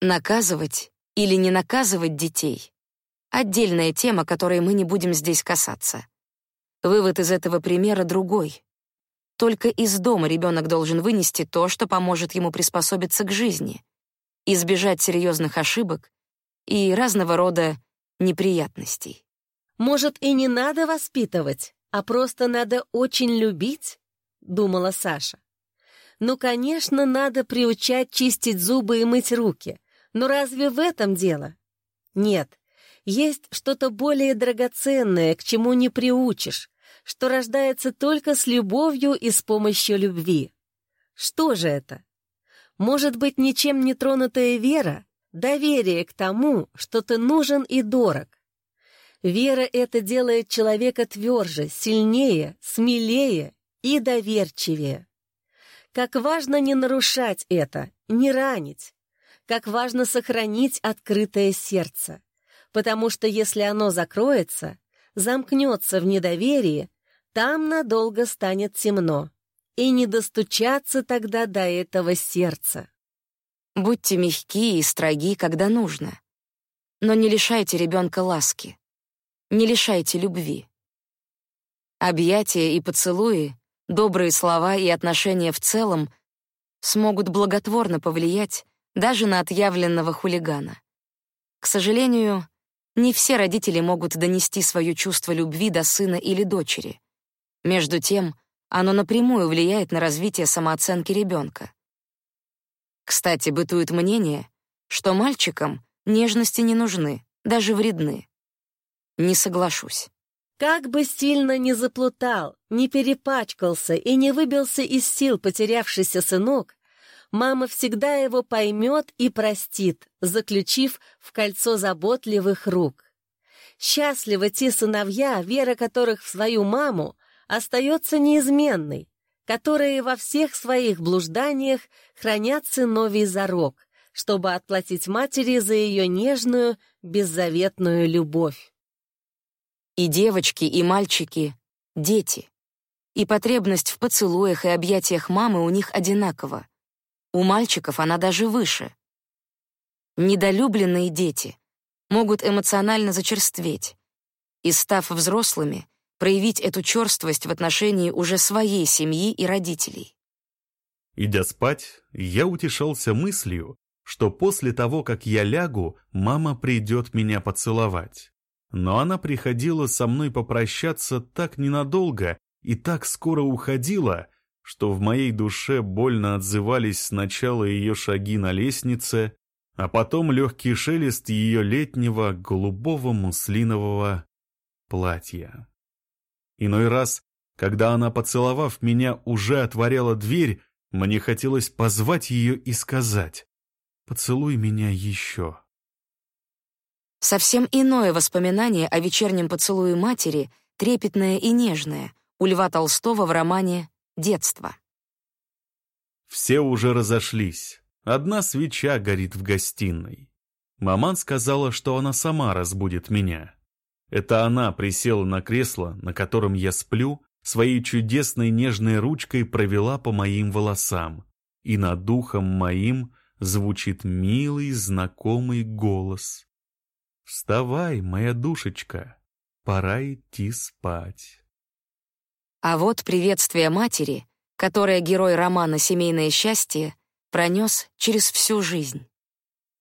Наказывать или не наказывать детей — отдельная тема, которой мы не будем здесь касаться. Вывод из этого примера другой. Только из дома ребенок должен вынести то, что поможет ему приспособиться к жизни, избежать серьезных ошибок и разного рода неприятностей. «Может, и не надо воспитывать, а просто надо очень любить?» — думала Саша. «Ну, конечно, надо приучать чистить зубы и мыть руки, но разве в этом дело? Нет, есть что-то более драгоценное, к чему не приучишь, что рождается только с любовью и с помощью любви. Что же это? Может быть, ничем не тронутая вера, доверие к тому, что ты нужен и дорог. Вера это делает человека тверже, сильнее, смелее и доверчивее. Как важно не нарушать это, не ранить, как важно сохранить открытое сердце, потому что если оно закроется, замкнется в недоверии, там надолго станет темно, и не достучаться тогда до этого сердца. Будьте мягки и строги, когда нужно, но не лишайте ребенка ласки, не лишайте любви. Объятия и поцелуи, добрые слова и отношения в целом смогут благотворно повлиять даже на отъявленного хулигана. К сожалению, не все родители могут донести свое чувство любви до сына или дочери. Между тем, оно напрямую влияет на развитие самооценки ребенка. Кстати, бытует мнение, что мальчикам нежности не нужны, даже вредны. Не соглашусь. Как бы сильно не заплутал, не перепачкался и не выбился из сил потерявшийся сынок, мама всегда его поймет и простит, заключив в кольцо заботливых рук. Счастливы те сыновья, вера которых в свою маму остается неизменной, которые во всех своих блужданиях хранят сыновий зарок, чтобы отплатить матери за ее нежную, беззаветную любовь. И девочки, и мальчики — дети. И потребность в поцелуях и объятиях мамы у них одинакова. У мальчиков она даже выше. Недолюбленные дети могут эмоционально зачерстветь и, став взрослыми, проявить эту черствость в отношении уже своей семьи и родителей. Идя спать, я утешался мыслью, что после того, как я лягу, мама придет меня поцеловать. Но она приходила со мной попрощаться так ненадолго и так скоро уходила, что в моей душе больно отзывались сначала ее шаги на лестнице, а потом легкий шелест ее летнего голубого муслинового платья. Иной раз, когда она, поцеловав меня, уже отворяла дверь, мне хотелось позвать ее и сказать «Поцелуй меня еще». Совсем иное воспоминание о вечернем поцелуе матери, трепетное и нежное, у Льва Толстого в романе Детство. Все уже разошлись. Одна свеча горит в гостиной. Маман сказала, что она сама разбудит меня. Это она присела на кресло, на котором я сплю, своей чудесной нежной ручкой провела по моим волосам, и над духом моим звучит милый знакомый голос. «Вставай, моя душечка, пора идти спать». А вот приветствие матери, которое герой романа «Семейное счастье» пронес через всю жизнь.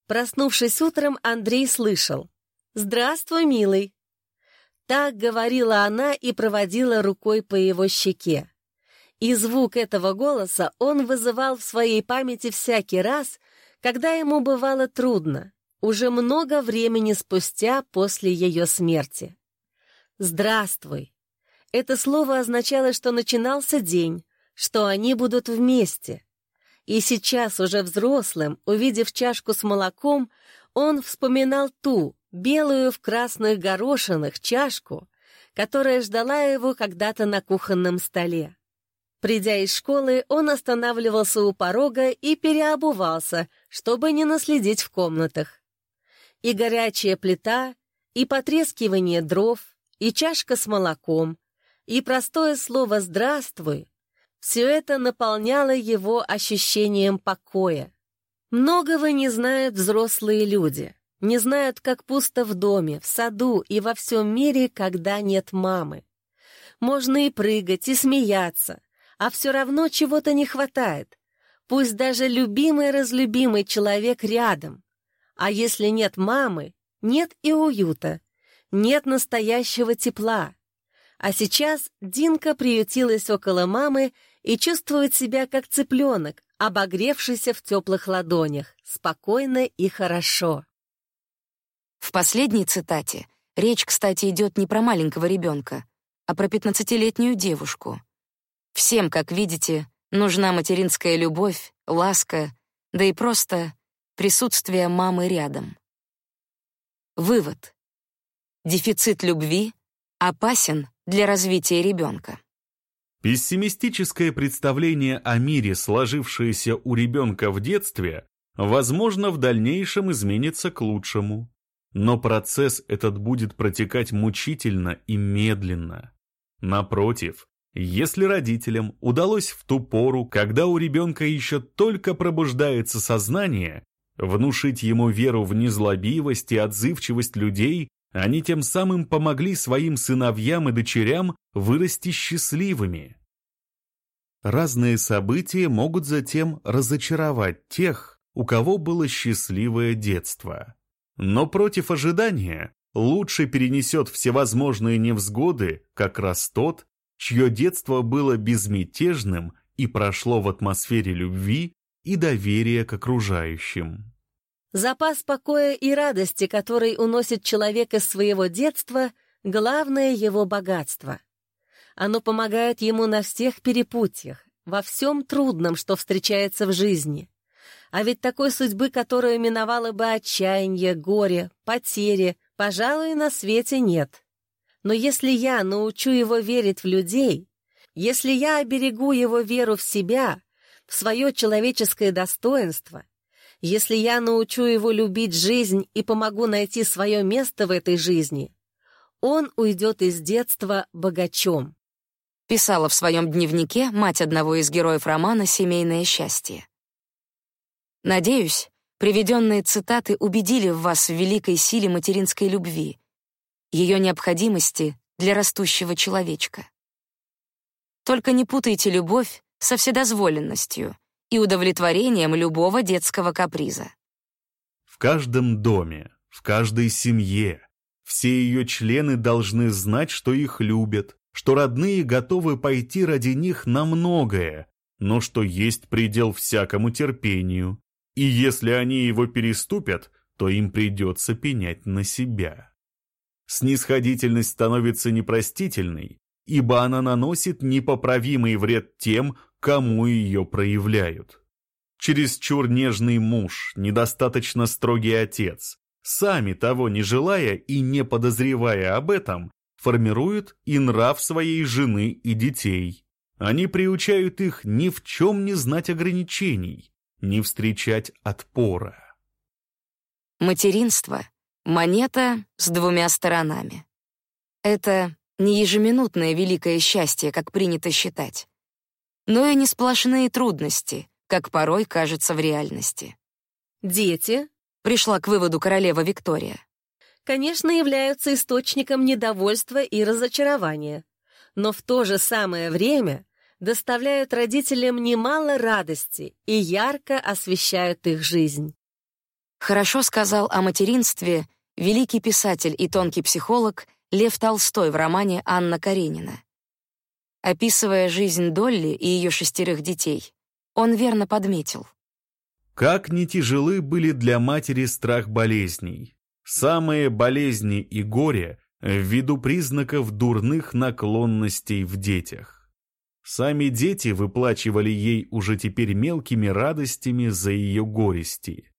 Проснувшись утром, Андрей слышал. «Здравствуй, милый!» Так говорила она и проводила рукой по его щеке. И звук этого голоса он вызывал в своей памяти всякий раз, когда ему бывало трудно, уже много времени спустя после ее смерти. «Здравствуй!» Это слово означало, что начинался день, что они будут вместе. И сейчас, уже взрослым, увидев чашку с молоком, он вспоминал ту, белую в красных горошинах чашку, которая ждала его когда-то на кухонном столе. Придя из школы, он останавливался у порога и переобувался, чтобы не наследить в комнатах. И горячая плита, и потрескивание дров, и чашка с молоком, и простое слово «здравствуй» — все это наполняло его ощущением покоя. Многого не знают взрослые люди, не знают, как пусто в доме, в саду и во всем мире, когда нет мамы. Можно и прыгать, и смеяться, а все равно чего-то не хватает. Пусть даже любимый-разлюбимый человек рядом. А если нет мамы, нет и уюта, нет настоящего тепла. А сейчас Динка приютилась около мамы и чувствует себя как цыпленок, обогревшийся в теплых ладонях, спокойно и хорошо. В последней цитате речь, кстати, идет не про маленького ребенка, а про пятнадцатилетнюю девушку. Всем, как видите, нужна материнская любовь, ласка, да и просто присутствие мамы рядом. Вывод. Дефицит любви опасен для развития ребенка. Пессимистическое представление о мире, сложившееся у ребенка в детстве, возможно, в дальнейшем изменится к лучшему. Но процесс этот будет протекать мучительно и медленно. Напротив, если родителям удалось в ту пору, когда у ребенка еще только пробуждается сознание, внушить ему веру в незлобивость и отзывчивость людей, они тем самым помогли своим сыновьям и дочерям вырасти счастливыми. Разные события могут затем разочаровать тех, у кого было счастливое детство. Но против ожидания лучше перенесет всевозможные невзгоды как раз тот, чье детство было безмятежным и прошло в атмосфере любви и доверия к окружающим. Запас покоя и радости, который уносит человек из своего детства, главное его богатство. Оно помогает ему на всех перепутьях, во всем трудном, что встречается в жизни. А ведь такой судьбы, которую миновало бы отчаяние, горе, потери, пожалуй, на свете нет. Но если я научу его верить в людей, если я оберегу его веру в себя, в свое человеческое достоинство, если я научу его любить жизнь и помогу найти свое место в этой жизни, он уйдет из детства богачом. Писала в своем дневнике мать одного из героев романа «Семейное счастье». Надеюсь, приведенные цитаты убедили в вас в великой силе материнской любви, ее необходимости для растущего человечка. Только не путайте любовь со вседозволенностью и удовлетворением любого детского каприза. В каждом доме, в каждой семье все ее члены должны знать, что их любят, что родные готовы пойти ради них на многое, но что есть предел всякому терпению, и если они его переступят, то им придется пенять на себя. Снисходительность становится непростительной, ибо она наносит непоправимый вред тем, кому ее проявляют. Чересчур нежный муж, недостаточно строгий отец, сами того не желая и не подозревая об этом, формируют и нрав своей жены и детей. Они приучают их ни в чем не знать ограничений, не встречать отпора. Материнство Монета с двумя сторонами. Это не ежеминутное великое счастье, как принято считать, но и не сплошные трудности, как порой кажется в реальности. Дети, пришла к выводу королева Виктория, конечно, являются источником недовольства и разочарования, но в то же самое время доставляют родителям немало радости и ярко освещают их жизнь. Хорошо сказал о материнстве великий писатель и тонкий психолог Лев Толстой в романе Анна Каренина. Описывая жизнь Долли и ее шестерых детей, он верно подметил. Как не тяжелы были для матери страх болезней. Самые болезни и горе ввиду признаков дурных наклонностей в детях. Сами дети выплачивали ей уже теперь мелкими радостями за ее горести.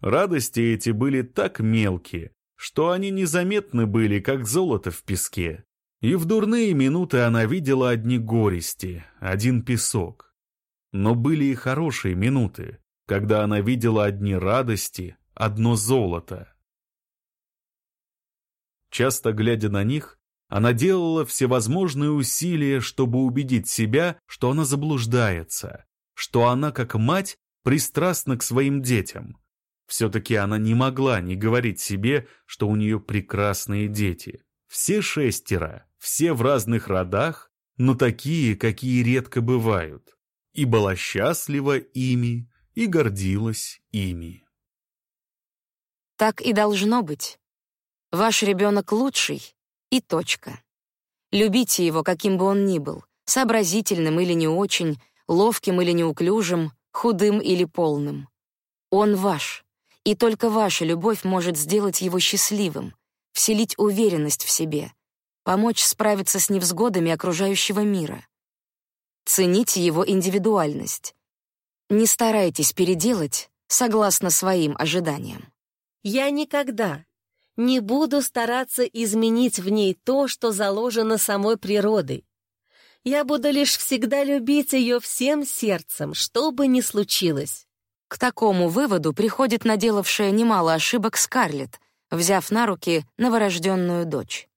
Радости эти были так мелкие, что они незаметны были, как золото в песке. И в дурные минуты она видела одни горести, один песок. Но были и хорошие минуты, когда она видела одни радости, одно золото. Часто глядя на них, она делала всевозможные усилия, чтобы убедить себя, что она заблуждается, что она, как мать, пристрастна к своим детям. Все-таки она не могла не говорить себе, что у нее прекрасные дети. Все шестеро, все в разных родах, но такие, какие редко бывают. И была счастлива ими, и гордилась ими. Так и должно быть. Ваш ребенок лучший, и точка. Любите его, каким бы он ни был, сообразительным или не очень, ловким или неуклюжим, худым или полным. Он ваш, и только ваша любовь может сделать его счастливым, вселить уверенность в себе, помочь справиться с невзгодами окружающего мира. Цените его индивидуальность. Не старайтесь переделать согласно своим ожиданиям. Я никогда не буду стараться изменить в ней то, что заложено самой природой. Я буду лишь всегда любить ее всем сердцем, что бы ни случилось. К такому выводу приходит наделавшая немало ошибок Скарлетт, взяв на руки новорожденную дочь.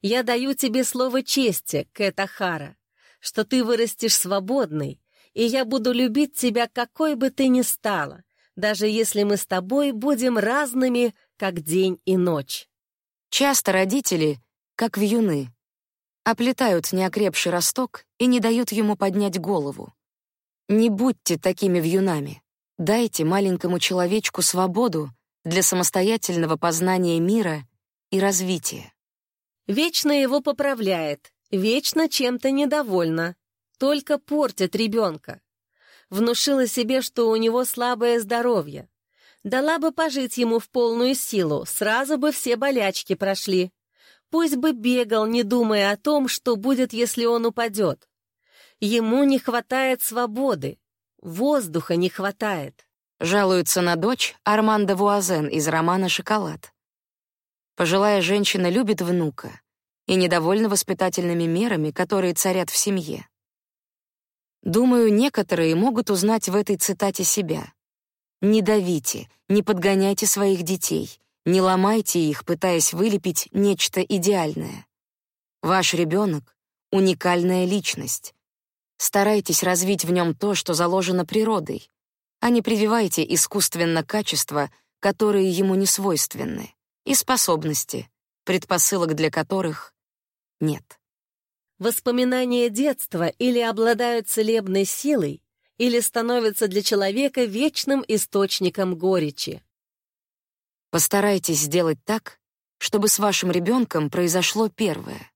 «Я даю тебе слово чести, Кэта Хара, что ты вырастешь свободной, и я буду любить тебя, какой бы ты ни стала, даже если мы с тобой будем разными, как день и ночь. Часто родители, как вьюны, оплетают неокрепший росток и не дают ему поднять голову. Не будьте такими вьюнами. Дайте маленькому человечку свободу для самостоятельного познания мира и развития. Вечно его поправляет, вечно чем-то недовольна, только портит ребенка внушила себе, что у него слабое здоровье. Дала бы пожить ему в полную силу, сразу бы все болячки прошли. Пусть бы бегал, не думая о том, что будет, если он упадет. Ему не хватает свободы, воздуха не хватает. Жалуется на дочь Армандо Вуазен из романа «Шоколад». Пожилая женщина любит внука и недовольна воспитательными мерами, которые царят в семье. Думаю, некоторые могут узнать в этой цитате себя. Не давите, не подгоняйте своих детей, не ломайте их, пытаясь вылепить нечто идеальное. Ваш ребенок — уникальная личность. Старайтесь развить в нем то, что заложено природой, а не прививайте искусственно качества, которые ему не свойственны, и способности, предпосылок для которых нет. Воспоминания детства или обладают целебной силой, или становятся для человека вечным источником горечи. Постарайтесь сделать так, чтобы с вашим ребенком произошло первое.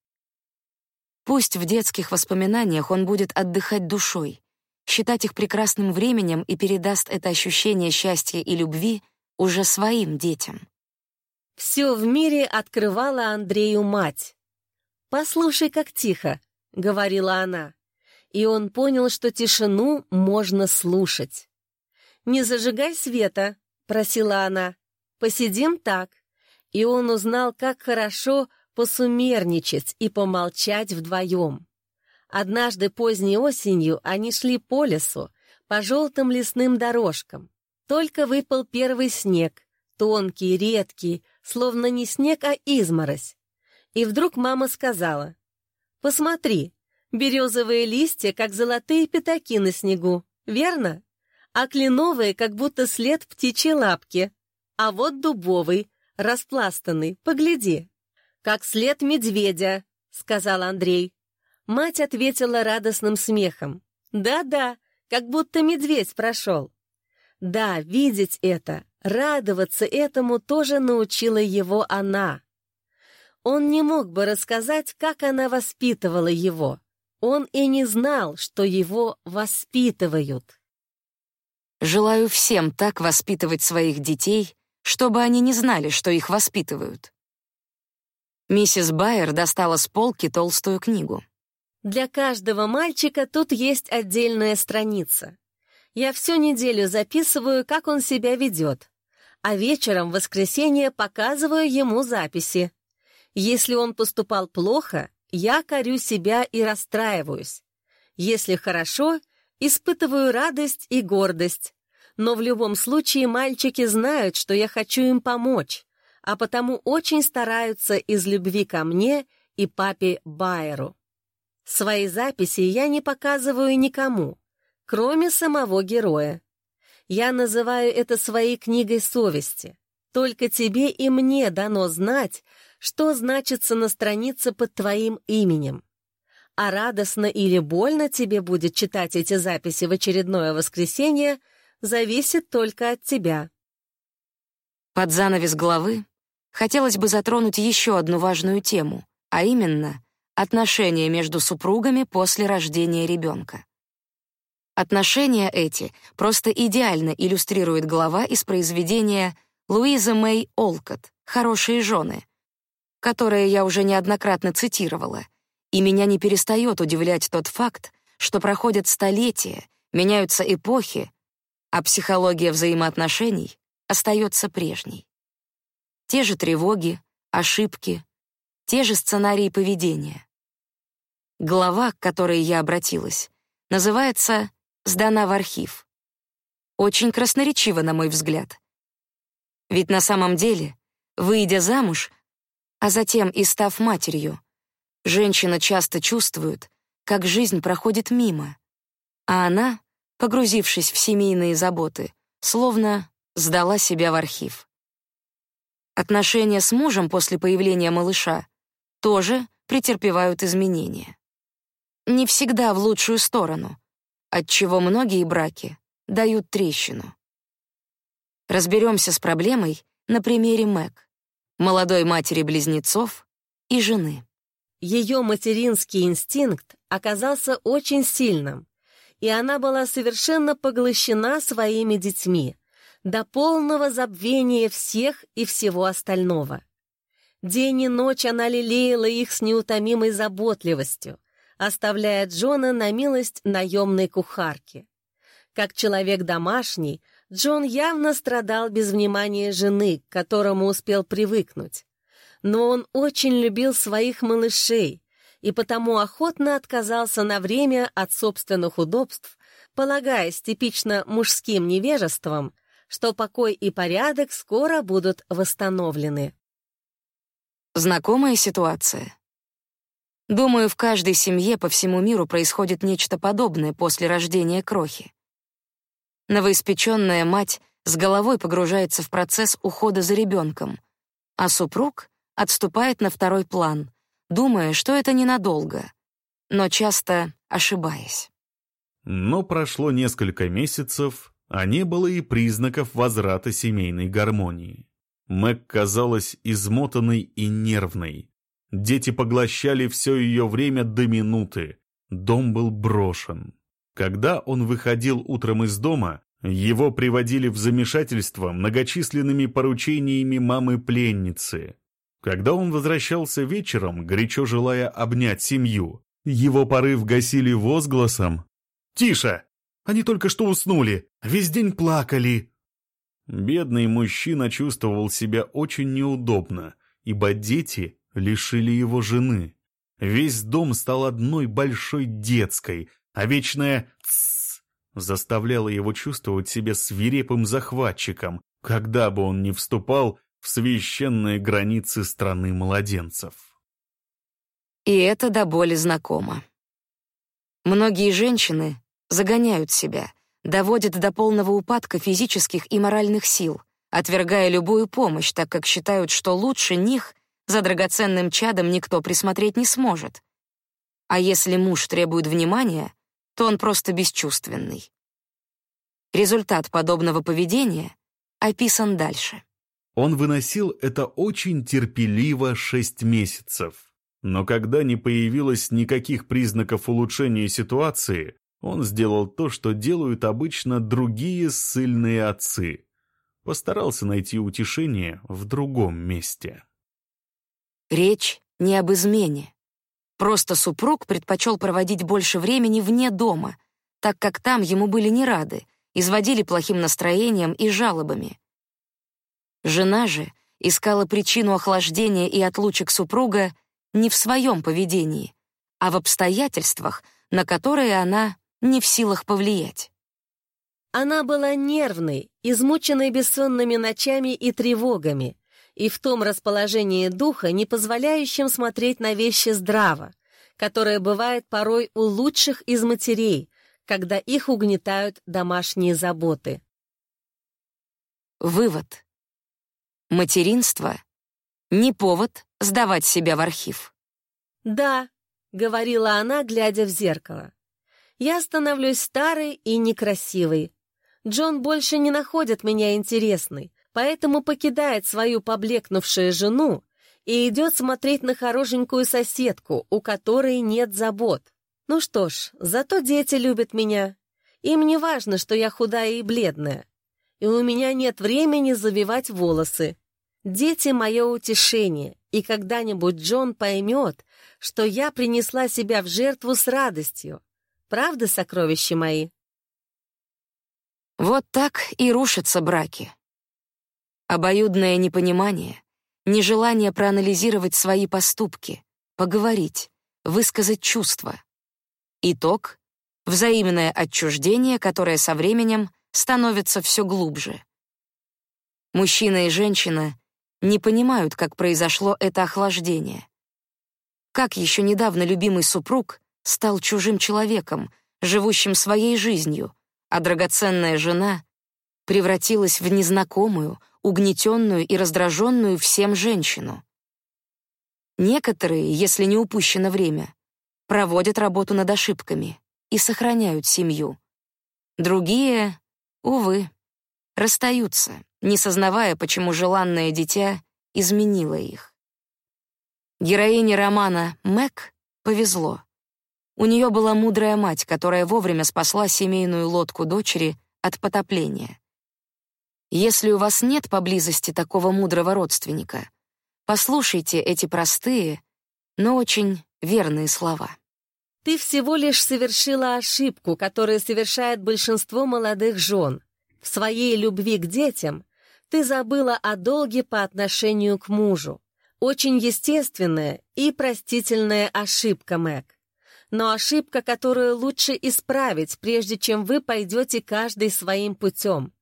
Пусть в детских воспоминаниях он будет отдыхать душой, считать их прекрасным временем и передаст это ощущение счастья и любви уже своим детям. Все в мире открывала Андрею мать. «Послушай, как тихо», — говорила она. И он понял, что тишину можно слушать. «Не зажигай света», — просила она. «Посидим так». И он узнал, как хорошо посумерничать и помолчать вдвоем. Однажды поздней осенью они шли по лесу, по желтым лесным дорожкам. Только выпал первый снег, тонкий, редкий, словно не снег, а изморозь. И вдруг мама сказала, «Посмотри, березовые листья, как золотые пятаки на снегу, верно? А кленовые, как будто след птичьей лапки. А вот дубовый, распластанный, погляди». «Как след медведя», — сказал Андрей. Мать ответила радостным смехом. «Да-да, как будто медведь прошел». Да, видеть это, радоваться этому тоже научила его она. Он не мог бы рассказать, как она воспитывала его. Он и не знал, что его воспитывают. Желаю всем так воспитывать своих детей, чтобы они не знали, что их воспитывают. Миссис Байер достала с полки толстую книгу. Для каждого мальчика тут есть отдельная страница. Я всю неделю записываю, как он себя ведет, а вечером в воскресенье показываю ему записи. Если он поступал плохо, я корю себя и расстраиваюсь. Если хорошо, испытываю радость и гордость. Но в любом случае мальчики знают, что я хочу им помочь, а потому очень стараются из любви ко мне и папе Байеру. Свои записи я не показываю никому, кроме самого героя. Я называю это своей книгой совести. Только тебе и мне дано знать, что значится на странице под твоим именем. А радостно или больно тебе будет читать эти записи в очередное воскресенье, зависит только от тебя. Под занавес главы хотелось бы затронуть еще одну важную тему, а именно отношения между супругами после рождения ребенка. Отношения эти просто идеально иллюстрирует глава из произведения Луизы Мэй Олкот «Хорошие жены», которое я уже неоднократно цитировала, и меня не перестает удивлять тот факт, что проходят столетия, меняются эпохи, а психология взаимоотношений остается прежней. Те же тревоги, ошибки, те же сценарии поведения. Глава, к которой я обратилась, называется «Сдана в архив». Очень красноречиво, на мой взгляд. Ведь на самом деле, выйдя замуж, а затем и став матерью, женщина часто чувствует, как жизнь проходит мимо, а она, погрузившись в семейные заботы, словно сдала себя в архив. Отношения с мужем после появления малыша тоже претерпевают изменения не всегда в лучшую сторону, отчего многие браки дают трещину. Разберемся с проблемой на примере Мэг, молодой матери близнецов и жены. Ее материнский инстинкт оказался очень сильным, и она была совершенно поглощена своими детьми, до полного забвения всех и всего остального. День и ночь она лелеяла их с неутомимой заботливостью, оставляя Джона на милость наемной кухарки. Как человек домашний, Джон явно страдал без внимания жены, к которому успел привыкнуть. Но он очень любил своих малышей и потому охотно отказался на время от собственных удобств, полагаясь типично мужским невежеством, что покой и порядок скоро будут восстановлены. Знакомая ситуация. Думаю, в каждой семье по всему миру происходит нечто подобное после рождения крохи. Новоиспеченная мать с головой погружается в процесс ухода за ребенком, а супруг отступает на второй план, думая, что это ненадолго, но часто ошибаясь. Но прошло несколько месяцев, а не было и признаков возврата семейной гармонии. Мэг казалась измотанной и нервной. Дети поглощали все ее время до минуты. Дом был брошен. Когда он выходил утром из дома, его приводили в замешательство многочисленными поручениями мамы-пленницы. Когда он возвращался вечером, горячо желая обнять семью, его порыв гасили возгласом «Тише! Они только что уснули, весь день плакали!» Бедный мужчина чувствовал себя очень неудобно, ибо дети лишили его жены. Весь дом стал одной большой детской, а вечная «тссс» заставляла его чувствовать себя свирепым захватчиком, когда бы он ни вступал в священные границы страны младенцев. И это до боли знакомо. Многие женщины загоняют себя, доводят до полного упадка физических и моральных сил, отвергая любую помощь, так как считают, что лучше них за драгоценным чадом никто присмотреть не сможет. А если муж требует внимания, то он просто бесчувственный. Результат подобного поведения описан дальше. Он выносил это очень терпеливо шесть месяцев. Но когда не появилось никаких признаков улучшения ситуации, он сделал то, что делают обычно другие ссыльные отцы. Постарался найти утешение в другом месте. Речь не об измене. Просто супруг предпочел проводить больше времени вне дома, так как там ему были не рады, изводили плохим настроением и жалобами. Жена же искала причину охлаждения и отлучек супруга не в своем поведении, а в обстоятельствах, на которые она не в силах повлиять. Она была нервной, измученной бессонными ночами и тревогами, и в том расположении духа, не позволяющем смотреть на вещи здраво, которое бывает порой у лучших из матерей, когда их угнетают домашние заботы. Вывод. Материнство — не повод сдавать себя в архив. «Да», — говорила она, глядя в зеркало. «Я становлюсь старой и некрасивой, Джон больше не находит меня интересной, поэтому покидает свою поблекнувшую жену и идет смотреть на хорошенькую соседку, у которой нет забот. Ну что ж, зато дети любят меня. Им не важно, что я худая и бледная. И у меня нет времени завивать волосы. Дети — мое утешение, и когда-нибудь Джон поймет, что я принесла себя в жертву с радостью. Правда, сокровища мои? Вот так и рушатся браки. Обоюдное непонимание, нежелание проанализировать свои поступки, поговорить, высказать чувства. Итог — взаимное отчуждение, которое со временем становится все глубже. Мужчина и женщина не понимают, как произошло это охлаждение. Как еще недавно любимый супруг стал чужим человеком, живущим своей жизнью, а драгоценная жена превратилась в незнакомую, угнетенную и раздраженную всем женщину. Некоторые, если не упущено время, проводят работу над ошибками и сохраняют семью. Другие, увы, расстаются, не сознавая, почему желанное дитя изменило их. Героине романа Мэг повезло. У нее была мудрая мать, которая вовремя спасла семейную лодку дочери от потопления. Если у вас нет поблизости такого мудрого родственника, послушайте эти простые, но очень верные слова. Ты всего лишь совершила ошибку, которую совершает большинство молодых жен. В своей любви к детям ты забыла о долге по отношению к мужу. Очень естественная и простительная ошибка, Мэг но ошибка, которую лучше исправить, прежде чем вы пойдете каждый своим путем.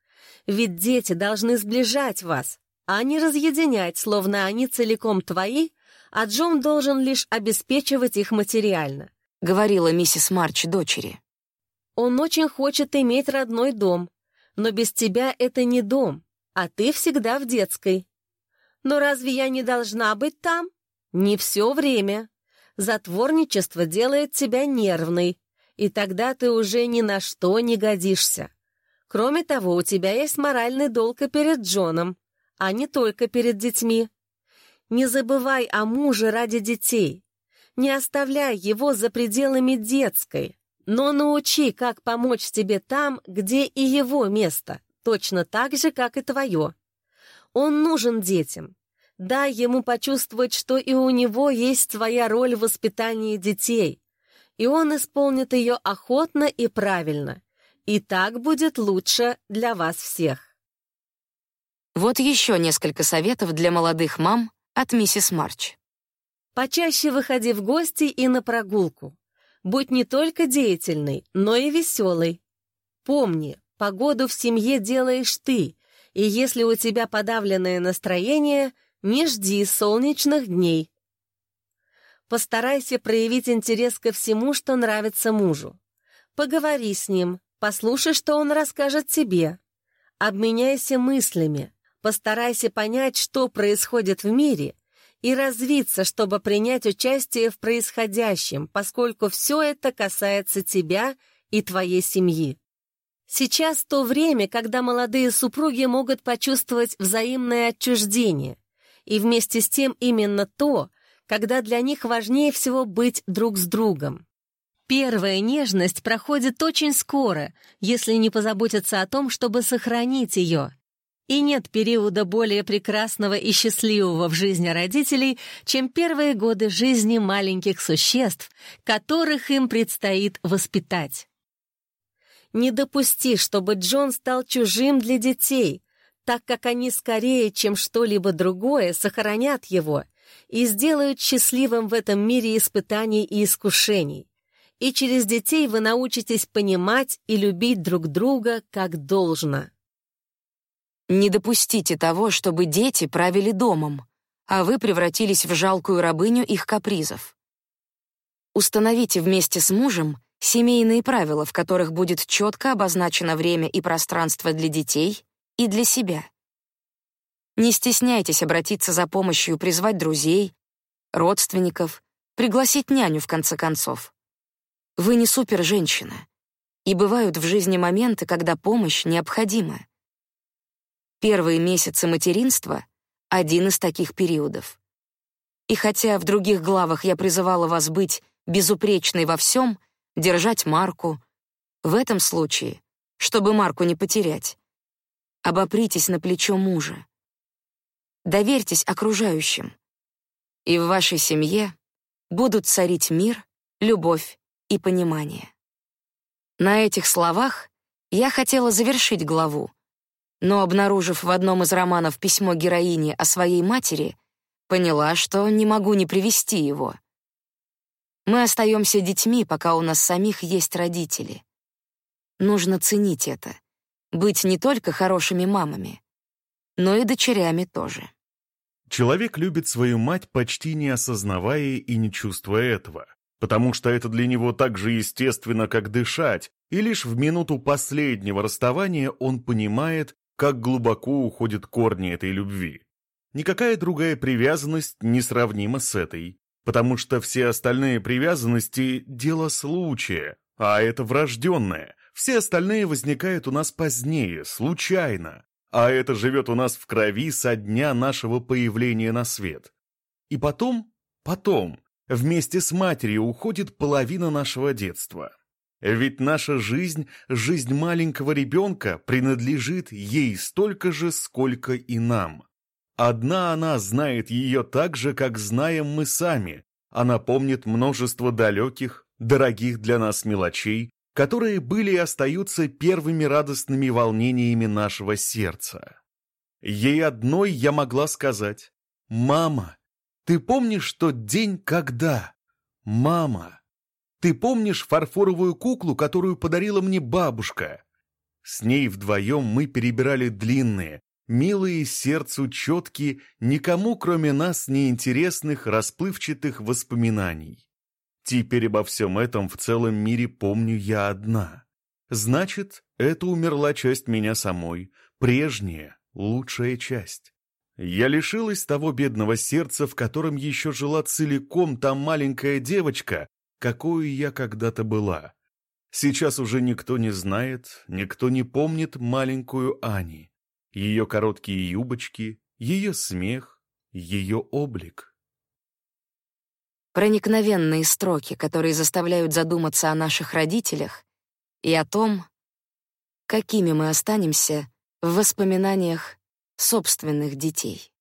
Ведь дети должны сближать вас, а не разъединять, словно они целиком твои, а Джон должен лишь обеспечивать их материально», — говорила миссис Марч дочери. «Он очень хочет иметь родной дом, но без тебя это не дом, а ты всегда в детской. Но разве я не должна быть там? Не все время. Затворничество делает тебя нервной, и тогда ты уже ни на что не годишься. Кроме того, у тебя есть моральный долг и перед Джоном, а не только перед детьми. Не забывай о муже ради детей. Не оставляй его за пределами детской, но научи, как помочь тебе там, где и его место, точно так же, как и твое. Он нужен детям, Дай ему почувствовать, что и у него есть своя роль в воспитании детей, и он исполнит ее охотно и правильно. И так будет лучше для вас всех. Вот еще несколько советов для молодых мам от миссис Марч. Почаще выходи в гости и на прогулку. Будь не только деятельной, но и веселой. Помни, погоду в семье делаешь ты, и если у тебя подавленное настроение, не жди солнечных дней. Постарайся проявить интерес ко всему, что нравится мужу. Поговори с ним, послушай, что он расскажет тебе. Обменяйся мыслями, постарайся понять, что происходит в мире, и развиться, чтобы принять участие в происходящем, поскольку все это касается тебя и твоей семьи. Сейчас то время, когда молодые супруги могут почувствовать взаимное отчуждение и вместе с тем именно то, когда для них важнее всего быть друг с другом. Первая нежность проходит очень скоро, если не позаботиться о том, чтобы сохранить ее. И нет периода более прекрасного и счастливого в жизни родителей, чем первые годы жизни маленьких существ, которых им предстоит воспитать. Не допусти, чтобы Джон стал чужим для детей, так как они скорее, чем что-либо другое, сохранят его и сделают счастливым в этом мире испытаний и искушений. И через детей вы научитесь понимать и любить друг друга как должно. Не допустите того, чтобы дети правили домом, а вы превратились в жалкую рабыню их капризов. Установите вместе с мужем семейные правила, в которых будет четко обозначено время и пространство для детей и для себя. Не стесняйтесь обратиться за помощью, призвать друзей, родственников, пригласить няню в конце концов. Вы не супер-женщина, и бывают в жизни моменты, когда помощь необходима. Первые месяцы материнства — один из таких периодов. И хотя в других главах я призывала вас быть безупречной во всем, держать марку, в этом случае, чтобы марку не потерять, обопритесь на плечо мужа. Доверьтесь окружающим. И в вашей семье будут царить мир, любовь и понимание. На этих словах я хотела завершить главу, но, обнаружив в одном из романов письмо героини о своей матери, поняла, что не могу не привести его. Мы остаемся детьми, пока у нас самих есть родители. Нужно ценить это, быть не только хорошими мамами, но и дочерями тоже. Человек любит свою мать, почти не осознавая и не чувствуя этого, потому что это для него так же естественно, как дышать, и лишь в минуту последнего расставания он понимает, как глубоко уходят корни этой любви. Никакая другая привязанность не сравнима с этой, потому что все остальные привязанности — дело случая, а это врожденное. Все остальные возникают у нас позднее, случайно, а это живет у нас в крови со дня нашего появления на свет. И потом, потом, вместе с матерью уходит половина нашего детства. Ведь наша жизнь, жизнь маленького ребенка, принадлежит ей столько же, сколько и нам. Одна она знает ее так же, как знаем мы сами. Она помнит множество далеких, дорогих для нас мелочей, которые были и остаются первыми радостными волнениями нашего сердца. Ей одной я могла сказать «Мама, ты помнишь тот день, когда?» «Мама, ты помнишь фарфоровую куклу, которую подарила мне бабушка? С ней вдвоем мы перебирали длинные, милые сердцу четкие, никому кроме нас неинтересных, расплывчатых воспоминаний. Теперь обо всем этом в целом мире помню я одна. Значит, это умерла часть меня самой, прежняя, лучшая часть. Я лишилась того бедного сердца, в котором еще жила целиком та маленькая девочка, какой я когда-то была. Сейчас уже никто не знает, никто не помнит маленькую Ани, ее короткие юбочки, ее смех, ее облик. Проникновенные строки, которые заставляют задуматься о наших родителях и о том, какими мы останемся в воспоминаниях собственных детей.